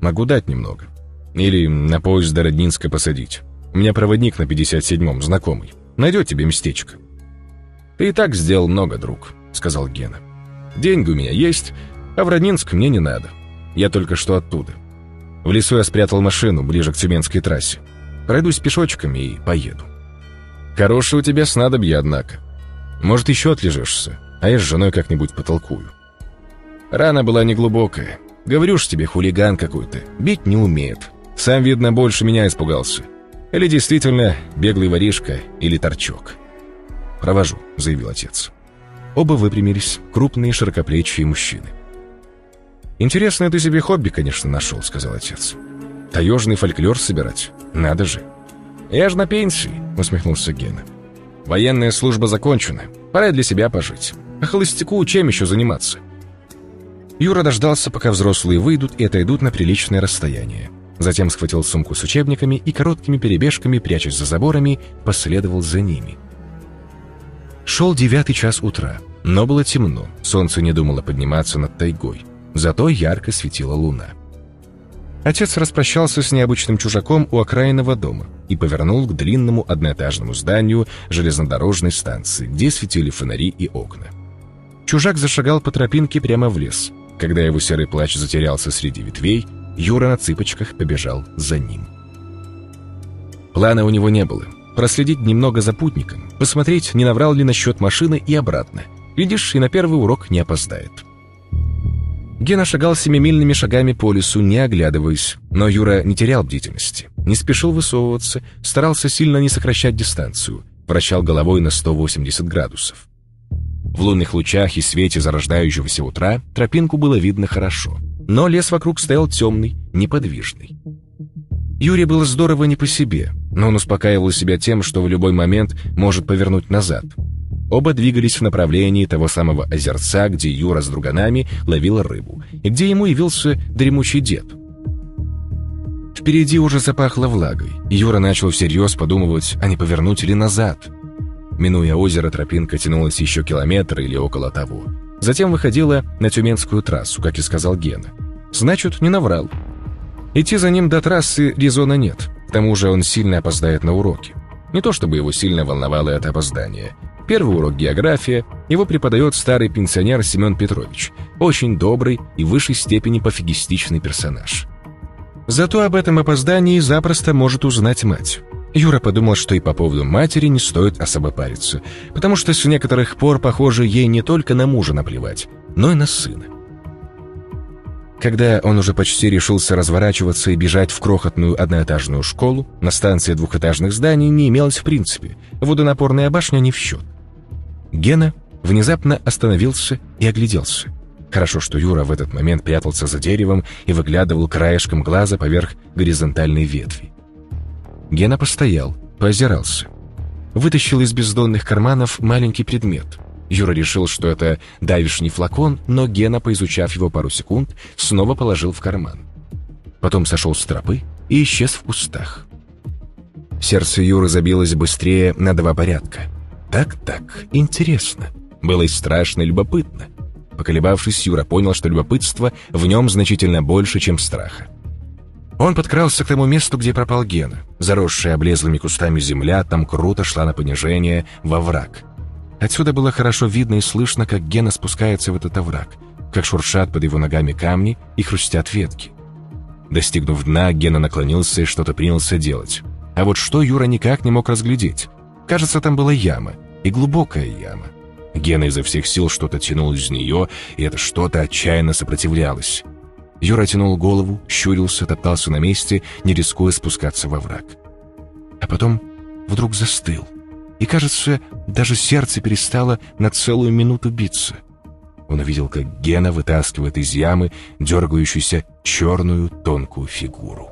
«Могу дать немного. Или на поезд до Роднинска посадить. У меня проводник на 57-м, знакомый. Найдет тебе местечко». «Ты и так сделал много, друг», — сказал Гена. «Деньги у меня есть, а в Роднинск мне не надо. Я только что оттуда. В лесу я спрятал машину ближе к Тюменской трассе. Пройдусь пешочком и поеду. Хорошее у тебя снадобье, однако. Может, еще отлежишься, а я с женой как-нибудь потолкую. Рана была неглубокая. Говорю ж тебе, хулиган какой-то. Бить не умеет. Сам, видно, больше меня испугался. Или действительно беглый воришка или торчок. «Провожу», — заявил отец. Оба выпрямились, крупные широкоплечие мужчины. «Интересное ты себе хобби, конечно, нашел», — сказал отец. «Таежный фольклор собирать? Надо же!» «Я же на пенсии», — усмехнулся Гена. «Военная служба закончена. Пора для себя пожить. А холостяку чем еще заниматься?» Юра дождался, пока взрослые выйдут и отойдут на приличное расстояние. Затем схватил сумку с учебниками и короткими перебежками, прячась за заборами, последовал за ними. Шел девятый час утра, но было темно, солнце не думало подниматься над тайгой. Зато ярко светила луна. Отец распрощался с необычным чужаком у окраинного дома и повернул к длинному одноэтажному зданию железнодорожной станции, где светили фонари и окна. Чужак зашагал по тропинке прямо в лес. Когда его серый плащ затерялся среди ветвей, Юра на цыпочках побежал за ним. Плана у него не было. Проследить немного за путником, посмотреть, не наврал ли насчет машины и обратно. Видишь, и на первый урок не опоздает. Гена шагал семимильными шагами по лесу, не оглядываясь, но Юра не терял бдительности, не спешил высовываться, старался сильно не сокращать дистанцию, вращал головой на 180 градусов. В лунных лучах и свете зарождающегося утра тропинку было видно хорошо, но лес вокруг стоял темный, неподвижный. Юре было здорово не по себе, но он успокаивал себя тем, что в любой момент может повернуть назад — Оба двигались в направлении того самого озерца, где Юра с друганами ловил рыбу, и где ему явился дремучий дед. Впереди уже запахло влагой, и Юра начал всерьез подумывать, а не повернуть ли назад. Минуя озеро, тропинка тянулась еще километр или около того. Затем выходила на Тюменскую трассу, как и сказал Гена. Значит, не наврал. Идти за ним до трассы резона нет. К тому же он сильно опоздает на уроки. Не то чтобы его сильно волновало это опоздание. Первый урок география его преподает старый пенсионер Семен Петрович, очень добрый и в высшей степени пофигистичный персонаж. Зато об этом опоздании запросто может узнать мать. Юра подумал, что и по поводу матери не стоит особо париться, потому что с некоторых пор, похоже, ей не только на мужа наплевать, но и на сына. Когда он уже почти решился разворачиваться и бежать в крохотную одноэтажную школу, на станции двухэтажных зданий не имелось в принципе, водонапорная башня не в счет. Гена внезапно остановился и огляделся. Хорошо, что Юра в этот момент прятался за деревом и выглядывал краешком глаза поверх горизонтальной ветви. Гена постоял, поозирался. Вытащил из бездонных карманов маленький предмет. Юра решил, что это давишний флакон, но Гена, поизучав его пару секунд, снова положил в карман. Потом сошел с тропы и исчез в кустах. Сердце Юры забилось быстрее на два порядка — так-так, интересно. Было и страшно, и любопытно. Поколебавшись, Юра понял, что любопытство в нем значительно больше, чем страха. Он подкрался к тому месту, где пропал Гена. Заросшая облезлыми кустами земля там круто шла на понижение во враг. Отсюда было хорошо видно и слышно, как Гена спускается в этот овраг. как шуршат под его ногами камни и хрустят ветки. Достигнув дна, Гена наклонился и что-то принялся делать. А вот что Юра никак не мог разглядеть. Кажется, там была яма, и глубокая яма. Гена изо всех сил что-то тянул из нее, и это что-то отчаянно сопротивлялось. Юра тянул голову, щурился, топтался на месте, не рискуя спускаться во враг. А потом вдруг застыл. И, кажется, даже сердце перестало на целую минуту биться. Он увидел, как Гена вытаскивает из ямы дергающуюся черную тонкую фигуру.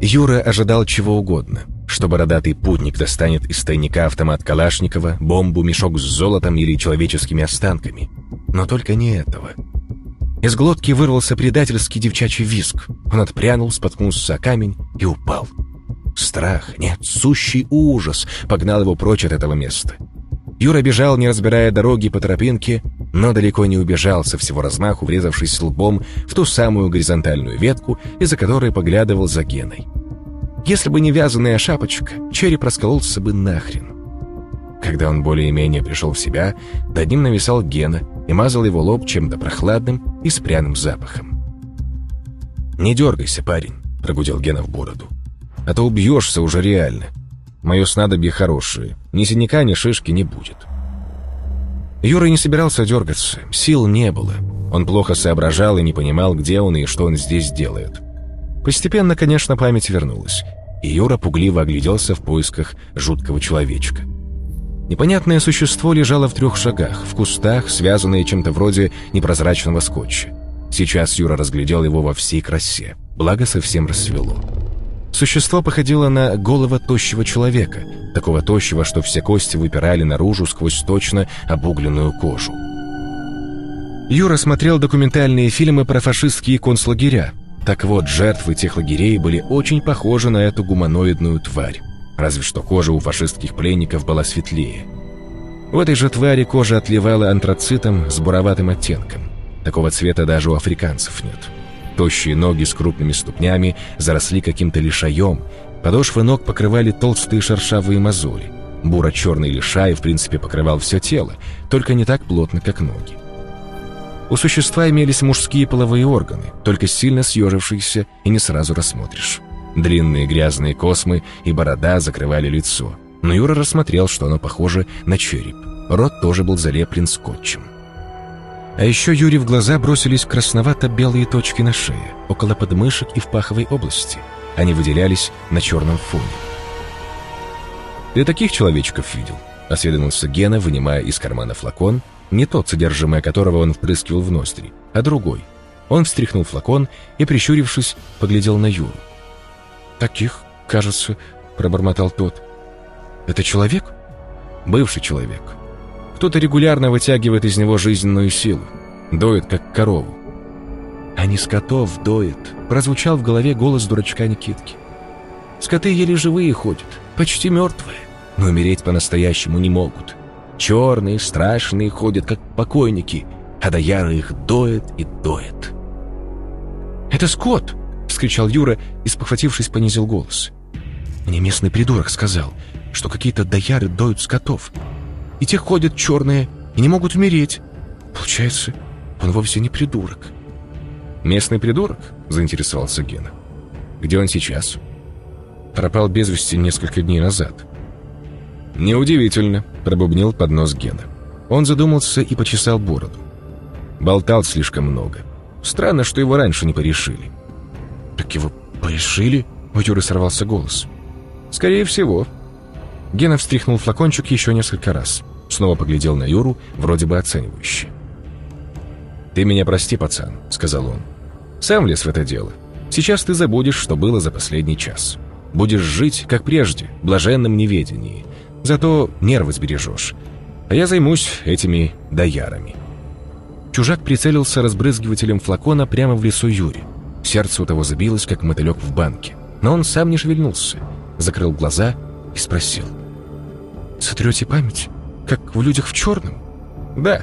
Юра ожидал чего угодно, что бородатый путник достанет из тайника автомат Калашникова, бомбу, мешок с золотом или человеческими останками. Но только не этого. Из глотки вырвался предательский девчачий виск. Он отпрянул, споткнулся о камень и упал. Страх, нет, сущий ужас погнал его прочь от этого места. Юра бежал, не разбирая дороги по тропинке, но далеко не убежал со всего размаху, врезавшись лбом в ту самую горизонтальную ветку, из-за которой поглядывал за Геной. Если бы не вязаная шапочка, череп раскололся бы нахрен. Когда он более-менее пришел в себя, над ним нависал Гена и мазал его лоб чем-то прохладным и с пряным запахом. «Не дергайся, парень», — прогудел Гена в бороду. «А то убьешься уже реально. Мое снадобье хорошее. Ни синяка, ни шишки не будет. Юра не собирался дергаться. Сил не было. Он плохо соображал и не понимал, где он и что он здесь делает. Постепенно, конечно, память вернулась. И Юра пугливо огляделся в поисках жуткого человечка. Непонятное существо лежало в трех шагах, в кустах, связанное чем-то вроде непрозрачного скотча. Сейчас Юра разглядел его во всей красе, благо совсем рассвело. Существо походило на голого тощего человека, такого тощего, что все кости выпирали наружу сквозь точно обугленную кожу. Юра смотрел документальные фильмы про фашистские концлагеря. Так вот, жертвы тех лагерей были очень похожи на эту гуманоидную тварь. Разве что кожа у фашистских пленников была светлее. У этой же твари кожа отливала антрацитом с буроватым оттенком. Такого цвета даже у африканцев нет. Тощие ноги с крупными ступнями заросли каким-то лишаем, подошвы ног покрывали толстые шершавые мозоли. Буро-черный лишай, в принципе, покрывал все тело, только не так плотно, как ноги. У существа имелись мужские половые органы, только сильно съежившиеся и не сразу рассмотришь. Длинные грязные космы и борода закрывали лицо, но Юра рассмотрел, что оно похоже на череп. Рот тоже был залеплен скотчем. А еще Юре в глаза бросились красновато-белые точки на шее, около подмышек и в паховой области. Они выделялись на черном фоне. «Ты таких человечков видел?» — осведомился Гена, вынимая из кармана флакон, не тот, содержимое которого он впрыскивал в ноздри, а другой. Он встряхнул флакон и, прищурившись, поглядел на Юру. «Таких, кажется», — пробормотал тот. «Это человек?» «Бывший человек. Кто-то регулярно вытягивает из него жизненную силу, доит, как корову. «А не скотов доит», — прозвучал в голове голос дурачка Никитки. «Скоты еле живые ходят, почти мертвые, но умереть по-настоящему не могут. Черные, страшные ходят, как покойники, а дояры их доят и доят». «Это скот!» — вскричал Юра и, спохватившись, понизил голос. «Мне местный придурок сказал, что какие-то дояры доют скотов, и те ходят черные, и не могут умереть. Получается, он вовсе не придурок. «Местный придурок?» — заинтересовался Гена. «Где он сейчас?» Пропал без вести несколько дней назад. «Неудивительно», — пробубнил под нос Гена. Он задумался и почесал бороду. Болтал слишком много. Странно, что его раньше не порешили. «Так его порешили?» — у Юры сорвался голос. «Скорее всего», Гена встряхнул флакончик еще несколько раз. Снова поглядел на Юру, вроде бы оценивающе. «Ты меня прости, пацан», — сказал он. «Сам влез в это дело. Сейчас ты забудешь, что было за последний час. Будешь жить, как прежде, в блаженном неведении. Зато нервы сбережешь. А я займусь этими доярами». Чужак прицелился разбрызгивателем флакона прямо в лицо Юри. Сердце у того забилось, как мотылек в банке. Но он сам не шевельнулся. Закрыл глаза и спросил. «Сотрете память, как в людях в черном?» «Да».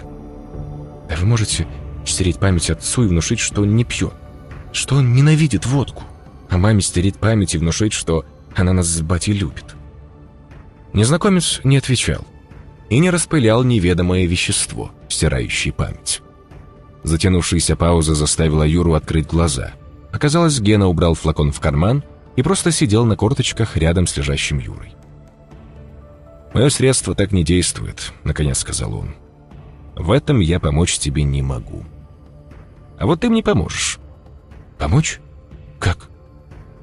«А вы можете стереть память отцу и внушить, что он не пьет, что он ненавидит водку, а маме стереть память и внушить, что она нас с батей любит?» Незнакомец не отвечал. и не распылял неведомое вещество, стирающее память. Затянувшаяся пауза заставила Юру открыть глаза. Оказалось, Гена убрал флакон в карман и просто сидел на корточках рядом с лежащим Юрой. «Мое средство так не действует», — наконец сказал он. «В этом я помочь тебе не могу». «А вот ты мне поможешь». «Помочь? Как?»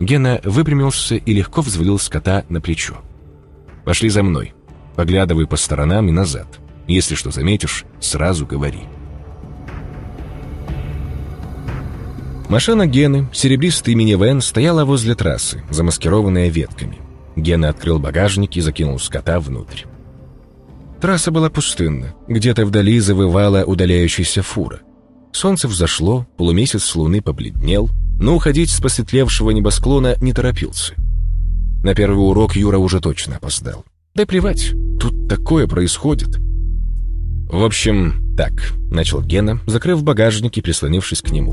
Гена выпрямился и легко взвалил скота на плечо. «Пошли за мной. Поглядывай по сторонам и назад. Если что заметишь, сразу говори». Машина Гены, серебристый минивэн, стояла возле трассы, замаскированная ветками. Гена открыл багажник и закинул скота внутрь. Трасса была пустынна. Где-то вдали завывала удаляющаяся фура. Солнце взошло, полумесяц с луны побледнел, но уходить с посветлевшего небосклона не торопился. На первый урок Юра уже точно опоздал. Да плевать, тут такое происходит. В общем, так, начал Гена, закрыв багажник и прислонившись к нему.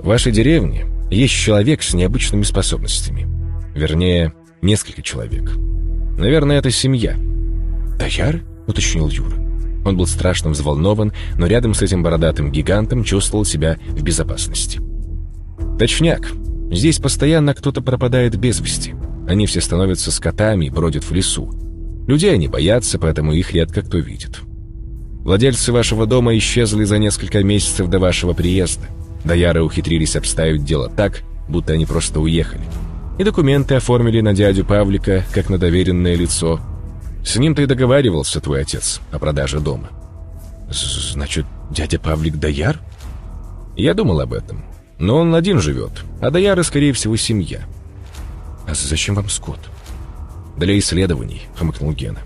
В вашей деревне есть человек с необычными способностями. Вернее, несколько человек. Наверное, это семья. «Даяр?» — уточнил Юра. Он был страшно взволнован, но рядом с этим бородатым гигантом чувствовал себя в безопасности. «Точняк. Здесь постоянно кто-то пропадает без вести. Они все становятся скотами и бродят в лесу. Людей они боятся, поэтому их редко кто видит. Владельцы вашего дома исчезли за несколько месяцев до вашего приезда. Дояры ухитрились обставить дело так, будто они просто уехали. И документы оформили на дядю Павлика, как на доверенное лицо. С ним-то и договаривался твой отец о продаже дома. Значит, дядя Павлик дояр? Я думал об этом. Но он один живет, а дояры, скорее всего, семья. А зачем вам скот? Для исследований, хмыкнул Гена.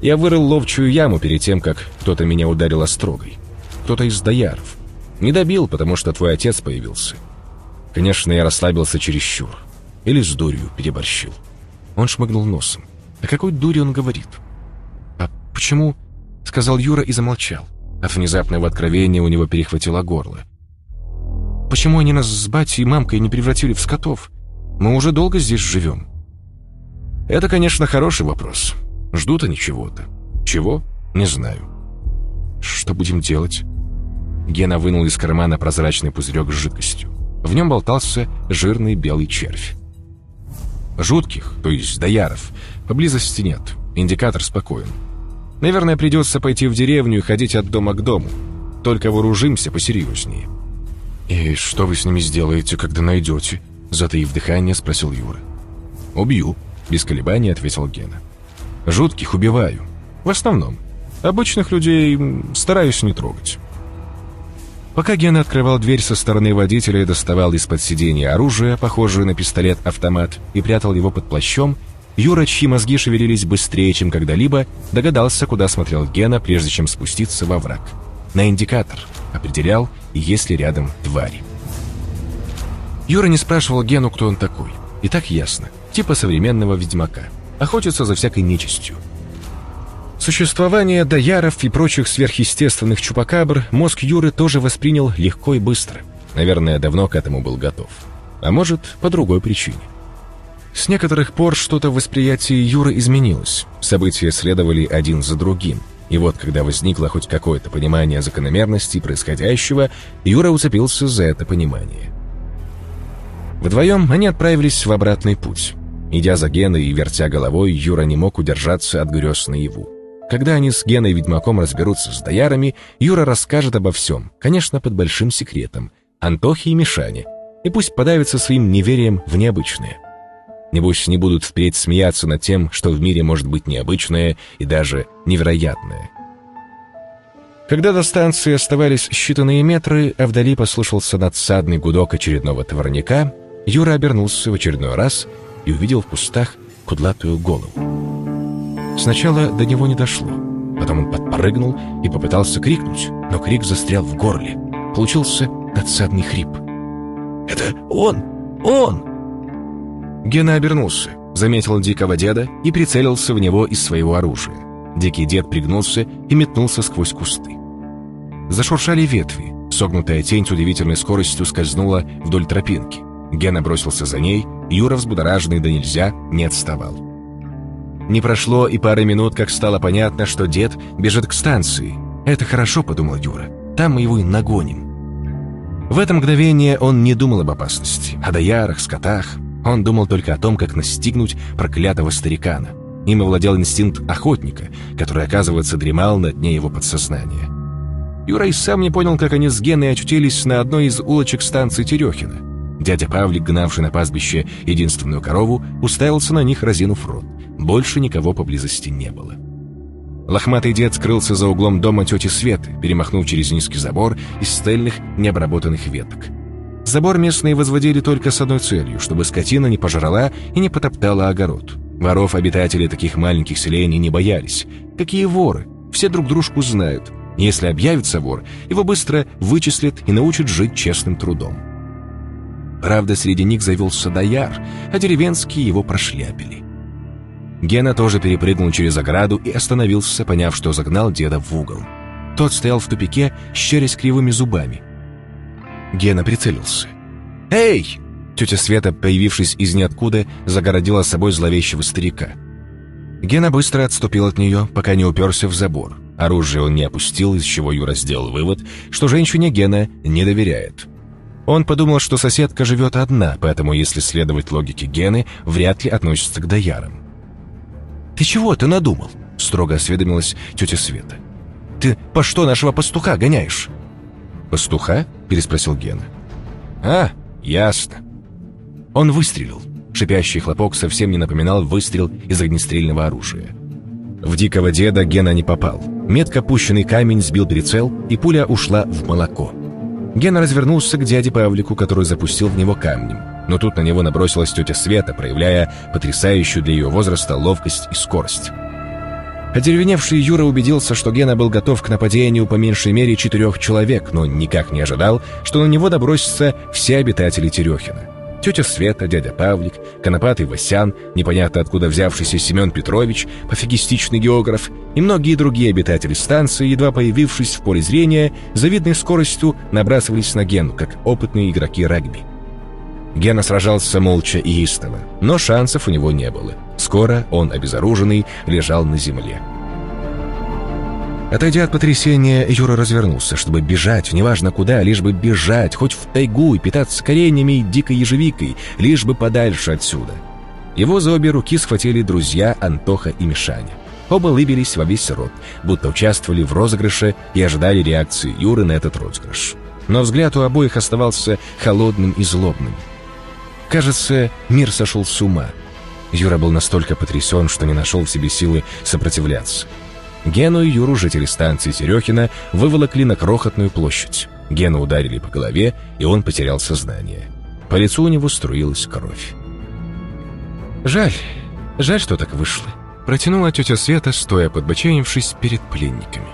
Я вырыл ловчую яму перед тем, как кто-то меня ударил острогой. Кто-то из дояров. Не добил, потому что твой отец появился. Конечно, я расслабился чересчур. Или с дурью переборщил. Он шмыгнул носом. О какой дуре он говорит? А почему? Сказал Юра и замолчал. От внезапного откровения у него перехватило горло. Почему они нас с батей и мамкой не превратили в скотов? Мы уже долго здесь живем. Это, конечно, хороший вопрос. Ждут они чего-то. Чего? Не знаю. Что будем делать? Гена вынул из кармана прозрачный пузырек с жидкостью. В нем болтался жирный белый червь. Жутких, то есть дояров, поблизости нет. Индикатор спокоен. Наверное, придется пойти в деревню и ходить от дома к дому. Только вооружимся посерьезнее. «И что вы с ними сделаете, когда найдете?» Затаив дыхание, спросил Юра. «Убью», — без колебаний ответил Гена. «Жутких убиваю. В основном. Обычных людей стараюсь не трогать». Пока Гена открывал дверь со стороны водителя и доставал из-под сиденья оружие, похожее на пистолет-автомат, и прятал его под плащом, Юра, чьи мозги шевелились быстрее, чем когда-либо, догадался, куда смотрел Гена, прежде чем спуститься во враг. На индикатор. Определял, есть ли рядом твари. Юра не спрашивал Гену, кто он такой. И так ясно. Типа современного ведьмака. Охотится за всякой нечистью. Существование дояров и прочих сверхъестественных чупакабр мозг Юры тоже воспринял легко и быстро. Наверное, давно к этому был готов. А может, по другой причине. С некоторых пор что-то в восприятии Юры изменилось. События следовали один за другим. И вот, когда возникло хоть какое-то понимание закономерности происходящего, Юра уцепился за это понимание. Вдвоем они отправились в обратный путь. Идя за Геной и вертя головой, Юра не мог удержаться от грез наяву. Когда они с Геной Ведьмаком разберутся с доярами, Юра расскажет обо всем, конечно, под большим секретом, Антохе и Мишане, и пусть подавится своим неверием в необычное. Небось, не будут впредь смеяться над тем, что в мире может быть необычное и даже невероятное. Когда до станции оставались считанные метры, а вдали послышался надсадный гудок очередного товарняка, Юра обернулся в очередной раз и увидел в кустах кудлатую голову. Сначала до него не дошло. Потом он подпрыгнул и попытался крикнуть, но крик застрял в горле. Получился надсадный хрип. «Это он! Он!» Гена обернулся, заметил дикого деда и прицелился в него из своего оружия. Дикий дед пригнулся и метнулся сквозь кусты. Зашуршали ветви. Согнутая тень с удивительной скоростью скользнула вдоль тропинки. Гена бросился за ней, Юра, взбудораженный да нельзя, не отставал. Не прошло и пары минут, как стало понятно, что дед бежит к станции. «Это хорошо», — подумал Юра. «Там мы его и нагоним». В это мгновение он не думал об опасности, о доярах, скотах. Он думал только о том, как настигнуть проклятого старикана. Им овладел инстинкт охотника, который, оказывается, дремал на дне его подсознания. Юра и сам не понял, как они с Геной очутились на одной из улочек станции Терехина. Дядя Павлик, гнавший на пастбище единственную корову, уставился на них, разинув рот. Больше никого поблизости не было. Лохматый дед скрылся за углом дома тети Светы, перемахнув через низкий забор из стельных необработанных веток. Забор местные возводили только с одной целью, чтобы скотина не пожрала и не потоптала огород. Воров обитатели таких маленьких селений не боялись. Какие воры? Все друг дружку знают. Если объявится вор, его быстро вычислят и научат жить честным трудом. Правда, среди них завелся дояр, а деревенские его прошляпили. Гена тоже перепрыгнул через ограду и остановился, поняв, что загнал деда в угол. Тот стоял в тупике, щерясь кривыми зубами. Гена прицелился. «Эй!» Тетя Света, появившись из ниоткуда, загородила собой зловещего старика. Гена быстро отступил от нее, пока не уперся в забор. Оружие он не опустил, из чего Юра сделал вывод, что женщине Гена не доверяет. Он подумал, что соседка живет одна, поэтому, если следовать логике Гены, вряд ли относится к доярам. «Ты чего ты надумал?» — строго осведомилась тетя Света. «Ты по что нашего пастуха гоняешь?» «Пастуха?» — переспросил Гена. «А, ясно». Он выстрелил. Шипящий хлопок совсем не напоминал выстрел из огнестрельного оружия. В дикого деда Гена не попал. Метко пущенный камень сбил прицел, и пуля ушла в молоко. Гена развернулся к дяде Павлику, который запустил в него камнем. Но тут на него набросилась тетя Света, проявляя потрясающую для ее возраста ловкость и скорость. Одеревеневший Юра убедился, что Гена был готов к нападению по меньшей мере четырех человек, но никак не ожидал, что на него добросятся все обитатели Терехина. Тетя Света, дядя Павлик, конопатый Васян, непонятно откуда взявшийся Семен Петрович, пофигистичный географ и многие другие обитатели станции, едва появившись в поле зрения, завидной скоростью набрасывались на Гену, как опытные игроки регби. Гена сражался молча и истово, но шансов у него не было. Скоро он, обезоруженный, лежал на земле. Отойдя от потрясения, Юра развернулся, чтобы бежать, неважно куда, лишь бы бежать, хоть в тайгу и питаться кореньями и дикой ежевикой, лишь бы подальше отсюда. Его за обе руки схватили друзья Антоха и Мишаня. Оба лыбились во весь рот, будто участвовали в розыгрыше и ожидали реакции Юры на этот розыгрыш. Но взгляд у обоих оставался холодным и злобным. Кажется, мир сошел с ума. Юра был настолько потрясен, что не нашел в себе силы сопротивляться. Гену и Юру жители станции Терехина выволокли на крохотную площадь. Гену ударили по голове, и он потерял сознание. По лицу у него струилась кровь. «Жаль, жаль, что так вышло», — протянула тетя Света, стоя подбоченившись перед пленниками.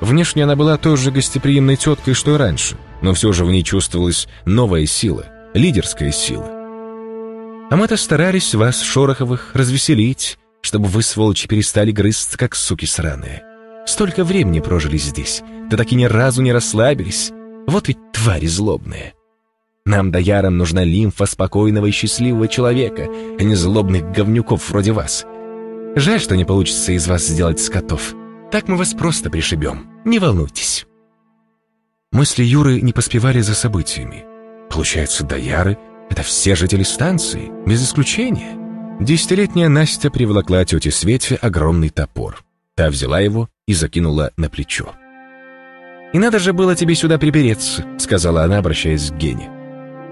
Внешне она была той же гостеприимной теткой, что и раньше, но все же в ней чувствовалась новая сила, лидерская сила. «А мы-то старались вас, Шороховых, развеселить, чтобы вы, сволочи, перестали грызться, как суки сраные. Столько времени прожили здесь, да так и ни разу не расслабились. Вот ведь твари злобные. Нам, доярам, нужна лимфа спокойного и счастливого человека, а не злобных говнюков вроде вас. Жаль, что не получится из вас сделать скотов. Так мы вас просто пришибем. Не волнуйтесь. Мысли Юры не поспевали за событиями. Получается, дояры — это все жители станции, без исключения. Десятилетняя Настя привлекла тете Свете огромный топор. Та взяла его и закинула на плечо. «И надо же было тебе сюда припереться», — сказала она, обращаясь к Гене.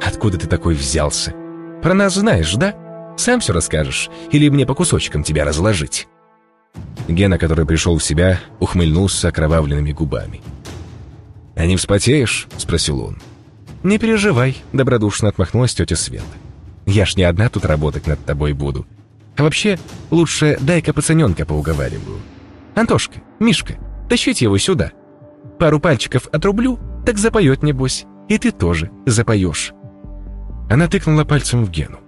«Откуда ты такой взялся? Про нас знаешь, да? Сам все расскажешь? Или мне по кусочкам тебя разложить?» Гена, который пришел в себя, ухмыльнулся окровавленными губами. «А не вспотеешь?» — спросил он. «Не переживай», — добродушно отмахнулась тетя Света. Я ж не одна тут работать над тобой буду. А вообще, лучше дай-ка пацаненка поуговариваю. Антошка, Мишка, тащите его сюда. Пару пальчиков отрублю, так запоет небось. И ты тоже запоешь. Она тыкнула пальцем в Гену.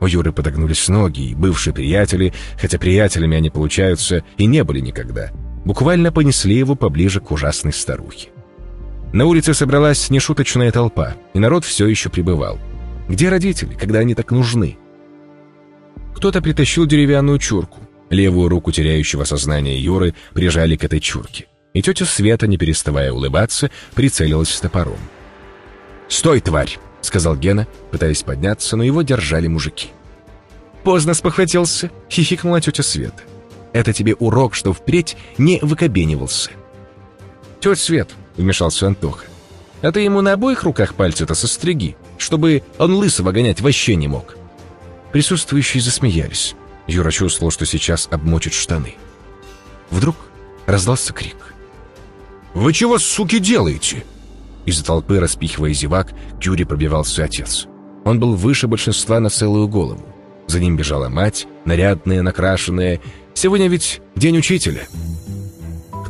У Юры подогнулись ноги, и бывшие приятели, хотя приятелями они, получаются, и не были никогда, буквально понесли его поближе к ужасной старухе. На улице собралась нешуточная толпа, и народ все еще пребывал. Где родители, когда они так нужны? Кто-то притащил деревянную чурку. Левую руку теряющего сознание Юры прижали к этой чурке. И тетя Света, не переставая улыбаться, прицелилась с топором. «Стой, тварь!» — сказал Гена, пытаясь подняться, но его держали мужики. «Поздно спохватился», — хихикнула тетя Света. «Это тебе урок, что впредь не выкобенивался». «Тетя Свет», — вмешался Антоха, — «а ты ему на обоих руках пальцы-то состриги, чтобы он лысого гонять вообще не мог». Присутствующие засмеялись. Юра чувствовал, что сейчас обмочит штаны. Вдруг раздался крик. «Вы чего, суки, делаете?» Из толпы, распихивая зевак, к Юре пробивался отец. Он был выше большинства на целую голову. За ним бежала мать, нарядная, накрашенная. Сегодня ведь день учителя.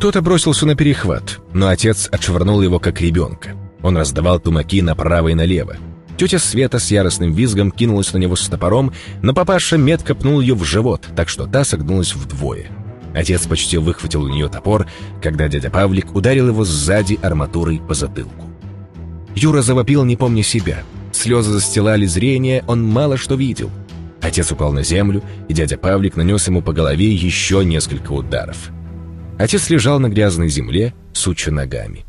Кто-то бросился на перехват, но отец отшвырнул его как ребенка. Он раздавал тумаки направо и налево. Тетя Света с яростным визгом кинулась на него с топором, но папаша метко пнул ее в живот, так что та согнулась вдвое. Отец почти выхватил у нее топор, когда дядя Павлик ударил его сзади арматурой по затылку. Юра завопил, не помня себя. Слезы застилали зрение, он мало что видел. Отец упал на землю, и дядя Павлик нанес ему по голове еще несколько ударов. Отец лежал на грязной земле, суча ногами.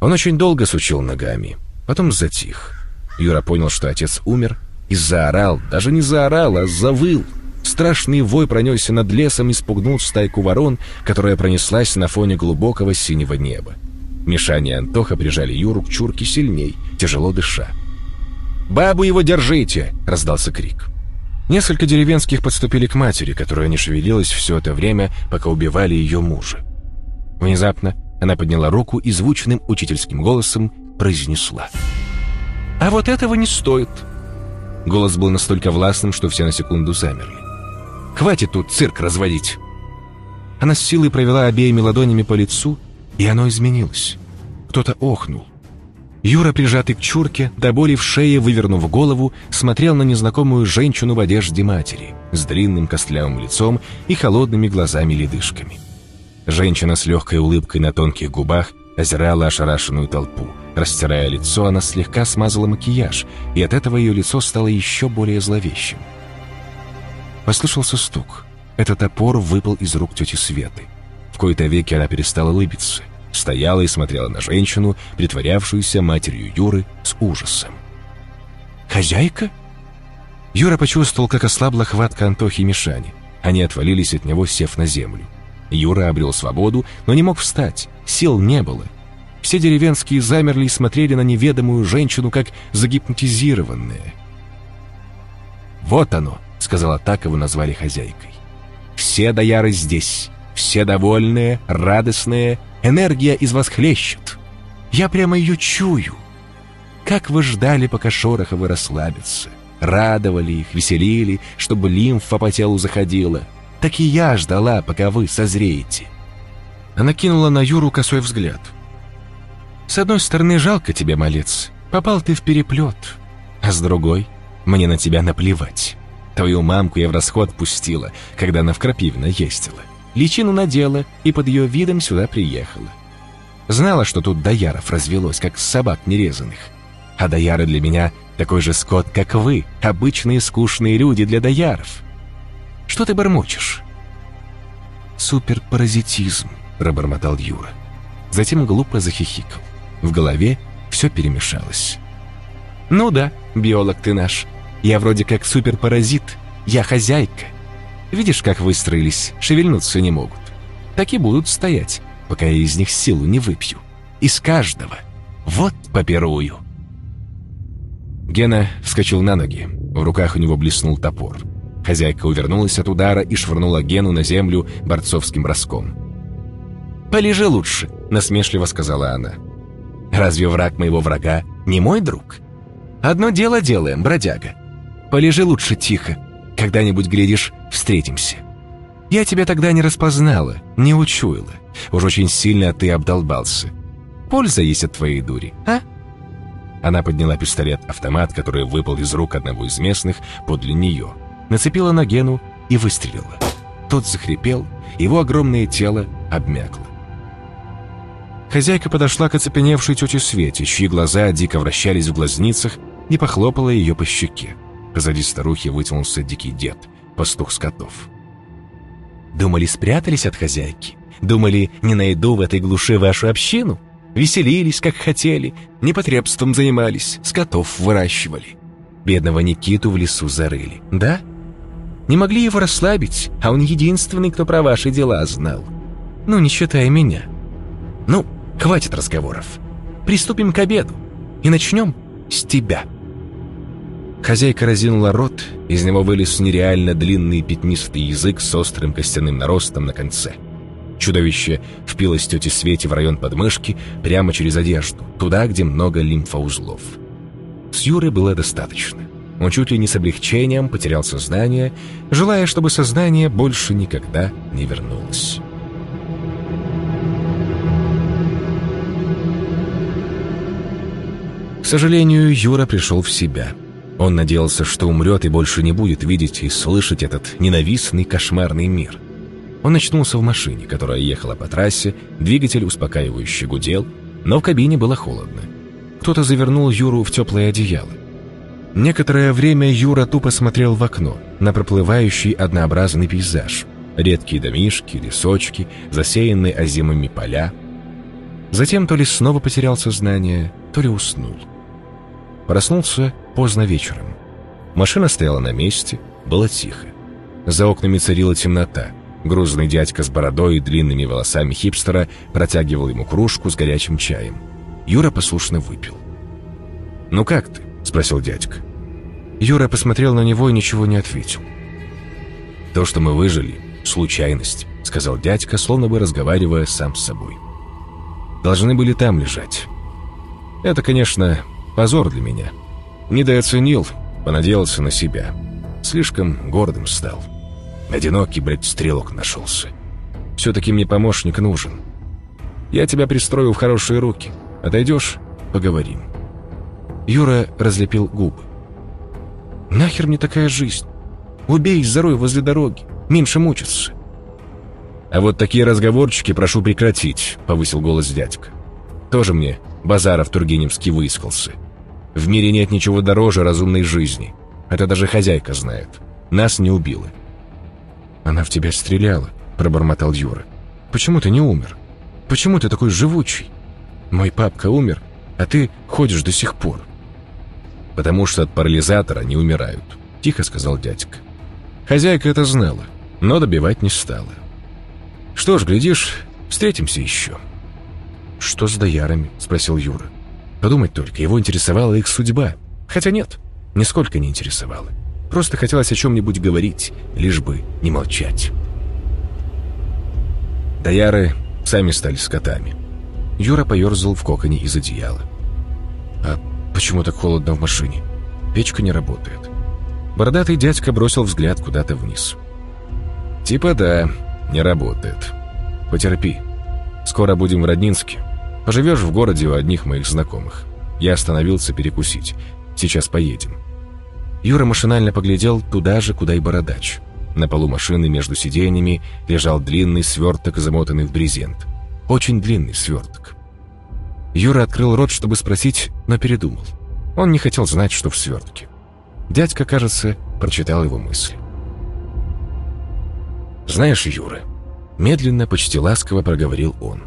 Он очень долго сучил ногами, потом затих. Юра понял, что отец умер, и заорал, даже не заорал, а завыл — Страшный вой пронесся над лесом и спугнул стайку ворон, которая пронеслась на фоне глубокого синего неба. Мишаня и Антоха прижали Юру к чурке сильней, тяжело дыша. «Бабу его держите!» — раздался крик. Несколько деревенских подступили к матери, которая не шевелилась все это время, пока убивали ее мужа. Внезапно она подняла руку и звучным учительским голосом произнесла. «А вот этого не стоит!» Голос был настолько властным, что все на секунду замерли. Хватит тут цирк разводить!» Она с силой провела обеими ладонями по лицу, и оно изменилось. Кто-то охнул. Юра, прижатый к чурке, до боли в шее, вывернув голову, смотрел на незнакомую женщину в одежде матери, с длинным костлявым лицом и холодными глазами-ледышками. Женщина с легкой улыбкой на тонких губах озирала ошарашенную толпу. Растирая лицо, она слегка смазала макияж, и от этого ее лицо стало еще более зловещим. Послышался стук. Этот топор выпал из рук тети Светы. В кои-то веки она перестала улыбиться. Стояла и смотрела на женщину, притворявшуюся матерью Юры, с ужасом. «Хозяйка?» Юра почувствовал, как ослабла хватка Антохи и Мишани. Они отвалились от него, сев на землю. Юра обрел свободу, но не мог встать. Сил не было. Все деревенские замерли и смотрели на неведомую женщину, как загипнотизированные. «Вот оно!» — сказала так, его назвали хозяйкой. «Все дояры здесь, все довольные, радостные, энергия из вас хлещет. Я прямо ее чую. Как вы ждали, пока Шороховы расслабятся, радовали их, веселили, чтобы лимфа по телу заходила. Так и я ждала, пока вы созреете». Она кинула на Юру косой взгляд. «С одной стороны, жалко тебе, малец, попал ты в переплет, а с другой, мне на тебя наплевать». Твою мамку я в расход пустила, когда она в Крапивино ездила. Личину надела и под ее видом сюда приехала. Знала, что тут дояров развелось, как собак нерезанных. А дояры для меня такой же скот, как вы, обычные скучные люди для дояров. Что ты бормочешь? Суперпаразитизм, пробормотал Юра. Затем глупо захихикал. В голове все перемешалось. «Ну да, биолог ты наш», я вроде как суперпаразит. Я хозяйка. Видишь, как выстроились, шевельнуться не могут. Так и будут стоять, пока я из них силу не выпью. Из каждого. Вот попирую. Гена вскочил на ноги. В руках у него блеснул топор. Хозяйка увернулась от удара и швырнула Гену на землю борцовским броском. «Полежи лучше», — насмешливо сказала она. «Разве враг моего врага не мой друг? Одно дело делаем, бродяга. Полежи лучше тихо. Когда-нибудь, глядишь, встретимся. Я тебя тогда не распознала, не учуяла. Уж очень сильно ты обдолбался. Польза есть от твоей дури, а?» Она подняла пистолет-автомат, который выпал из рук одного из местных подле нее, нацепила на Гену и выстрелила. Тот захрипел, его огромное тело обмякло. Хозяйка подошла к оцепеневшей тете Свете, чьи глаза дико вращались в глазницах, и похлопала ее по щеке. Позади старухи вытянулся дикий дед, пастух скотов. Думали, спрятались от хозяйки? Думали, не найду в этой глуши вашу общину? Веселились, как хотели, непотребством занимались, скотов выращивали. Бедного Никиту в лесу зарыли, да? Не могли его расслабить, а он единственный, кто про ваши дела знал. Ну, не считая меня. Ну, хватит разговоров. Приступим к обеду. И начнем с тебя». Хозяйка разинула рот, из него вылез нереально длинный пятнистый язык с острым костяным наростом на конце. Чудовище впилось тете Свете в район подмышки прямо через одежду, туда, где много лимфоузлов. С Юрой было достаточно. Он чуть ли не с облегчением потерял сознание, желая, чтобы сознание больше никогда не вернулось. К сожалению, Юра пришел в себя. Он надеялся, что умрет и больше не будет видеть и слышать этот ненавистный кошмарный мир. Он очнулся в машине, которая ехала по трассе, двигатель успокаивающе гудел, но в кабине было холодно. Кто-то завернул Юру в теплое одеяло. Некоторое время Юра тупо смотрел в окно, на проплывающий однообразный пейзаж. Редкие домишки, лесочки, засеянные озимыми поля. Затем то ли снова потерял сознание, то ли уснул. Проснулся поздно вечером. Машина стояла на месте, было тихо. За окнами царила темнота. Грузный дядька с бородой и длинными волосами хипстера протягивал ему кружку с горячим чаем. Юра послушно выпил. «Ну как ты?» — спросил дядька. Юра посмотрел на него и ничего не ответил. «То, что мы выжили — случайность», — сказал дядька, словно бы разговаривая сам с собой. «Должны были там лежать. Это, конечно, Позор для меня. Недооценил, понадеялся на себя. Слишком гордым стал. Одинокий, блядь, стрелок нашелся. Все-таки мне помощник нужен. Я тебя пристрою в хорошие руки. Отойдешь — поговорим». Юра разлепил губы. «Нахер мне такая жизнь? Убей, зарой возле дороги. Меньше мучиться». «А вот такие разговорчики прошу прекратить», — повысил голос дядька. «Тоже мне Базаров Тургеневский выискался. В мире нет ничего дороже разумной жизни. Это даже хозяйка знает. Нас не убила». «Она в тебя стреляла», — пробормотал Юра. «Почему ты не умер? Почему ты такой живучий? Мой папка умер, а ты ходишь до сих пор». «Потому что от парализатора не умирают», — тихо сказал дядька. Хозяйка это знала, но добивать не стала. «Что ж, глядишь, встретимся еще». «Что с доярами?» — спросил Юра. Подумать только, его интересовала их судьба. Хотя нет, нисколько не интересовала. Просто хотелось о чем-нибудь говорить, лишь бы не молчать. Дояры сами стали скотами. Юра поерзал в коконе из одеяла. «А почему так холодно в машине? Печка не работает». Бородатый дядька бросил взгляд куда-то вниз. «Типа да, не работает. Потерпи. Скоро будем в Роднинске. Поживешь в городе у одних моих знакомых. Я остановился перекусить. Сейчас поедем». Юра машинально поглядел туда же, куда и бородач. На полу машины между сиденьями лежал длинный сверток, замотанный в брезент. Очень длинный сверток. Юра открыл рот, чтобы спросить, но передумал. Он не хотел знать, что в свертке. Дядька, кажется, прочитал его мысли. «Знаешь, Юра...» Медленно, почти ласково проговорил он.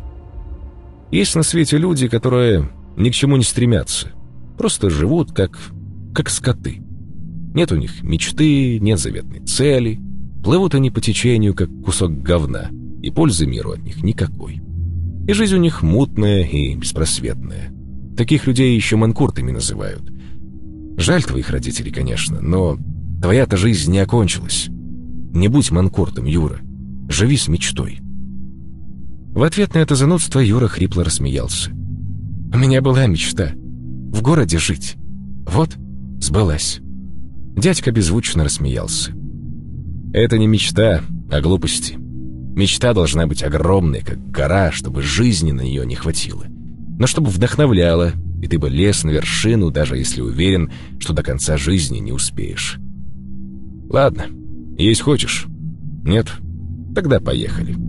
Есть на свете люди, которые ни к чему не стремятся. Просто живут как... как скоты. Нет у них мечты, нет заветной цели. Плывут они по течению, как кусок говна, и пользы миру от них никакой. И жизнь у них мутная и беспросветная. Таких людей еще манкуртами называют. Жаль твоих родителей, конечно, но твоя-то жизнь не окончилась. Не будь манкуртом, Юра. Живи с мечтой. В ответ на это занудство Юра хрипло рассмеялся. «У меня была мечта. В городе жить. Вот, сбылась». Дядька беззвучно рассмеялся. «Это не мечта, а глупости. Мечта должна быть огромной, как гора, чтобы жизни на нее не хватило. Но чтобы вдохновляла, и ты бы лез на вершину, даже если уверен, что до конца жизни не успеешь. Ладно, есть хочешь? Нет? Тогда поехали».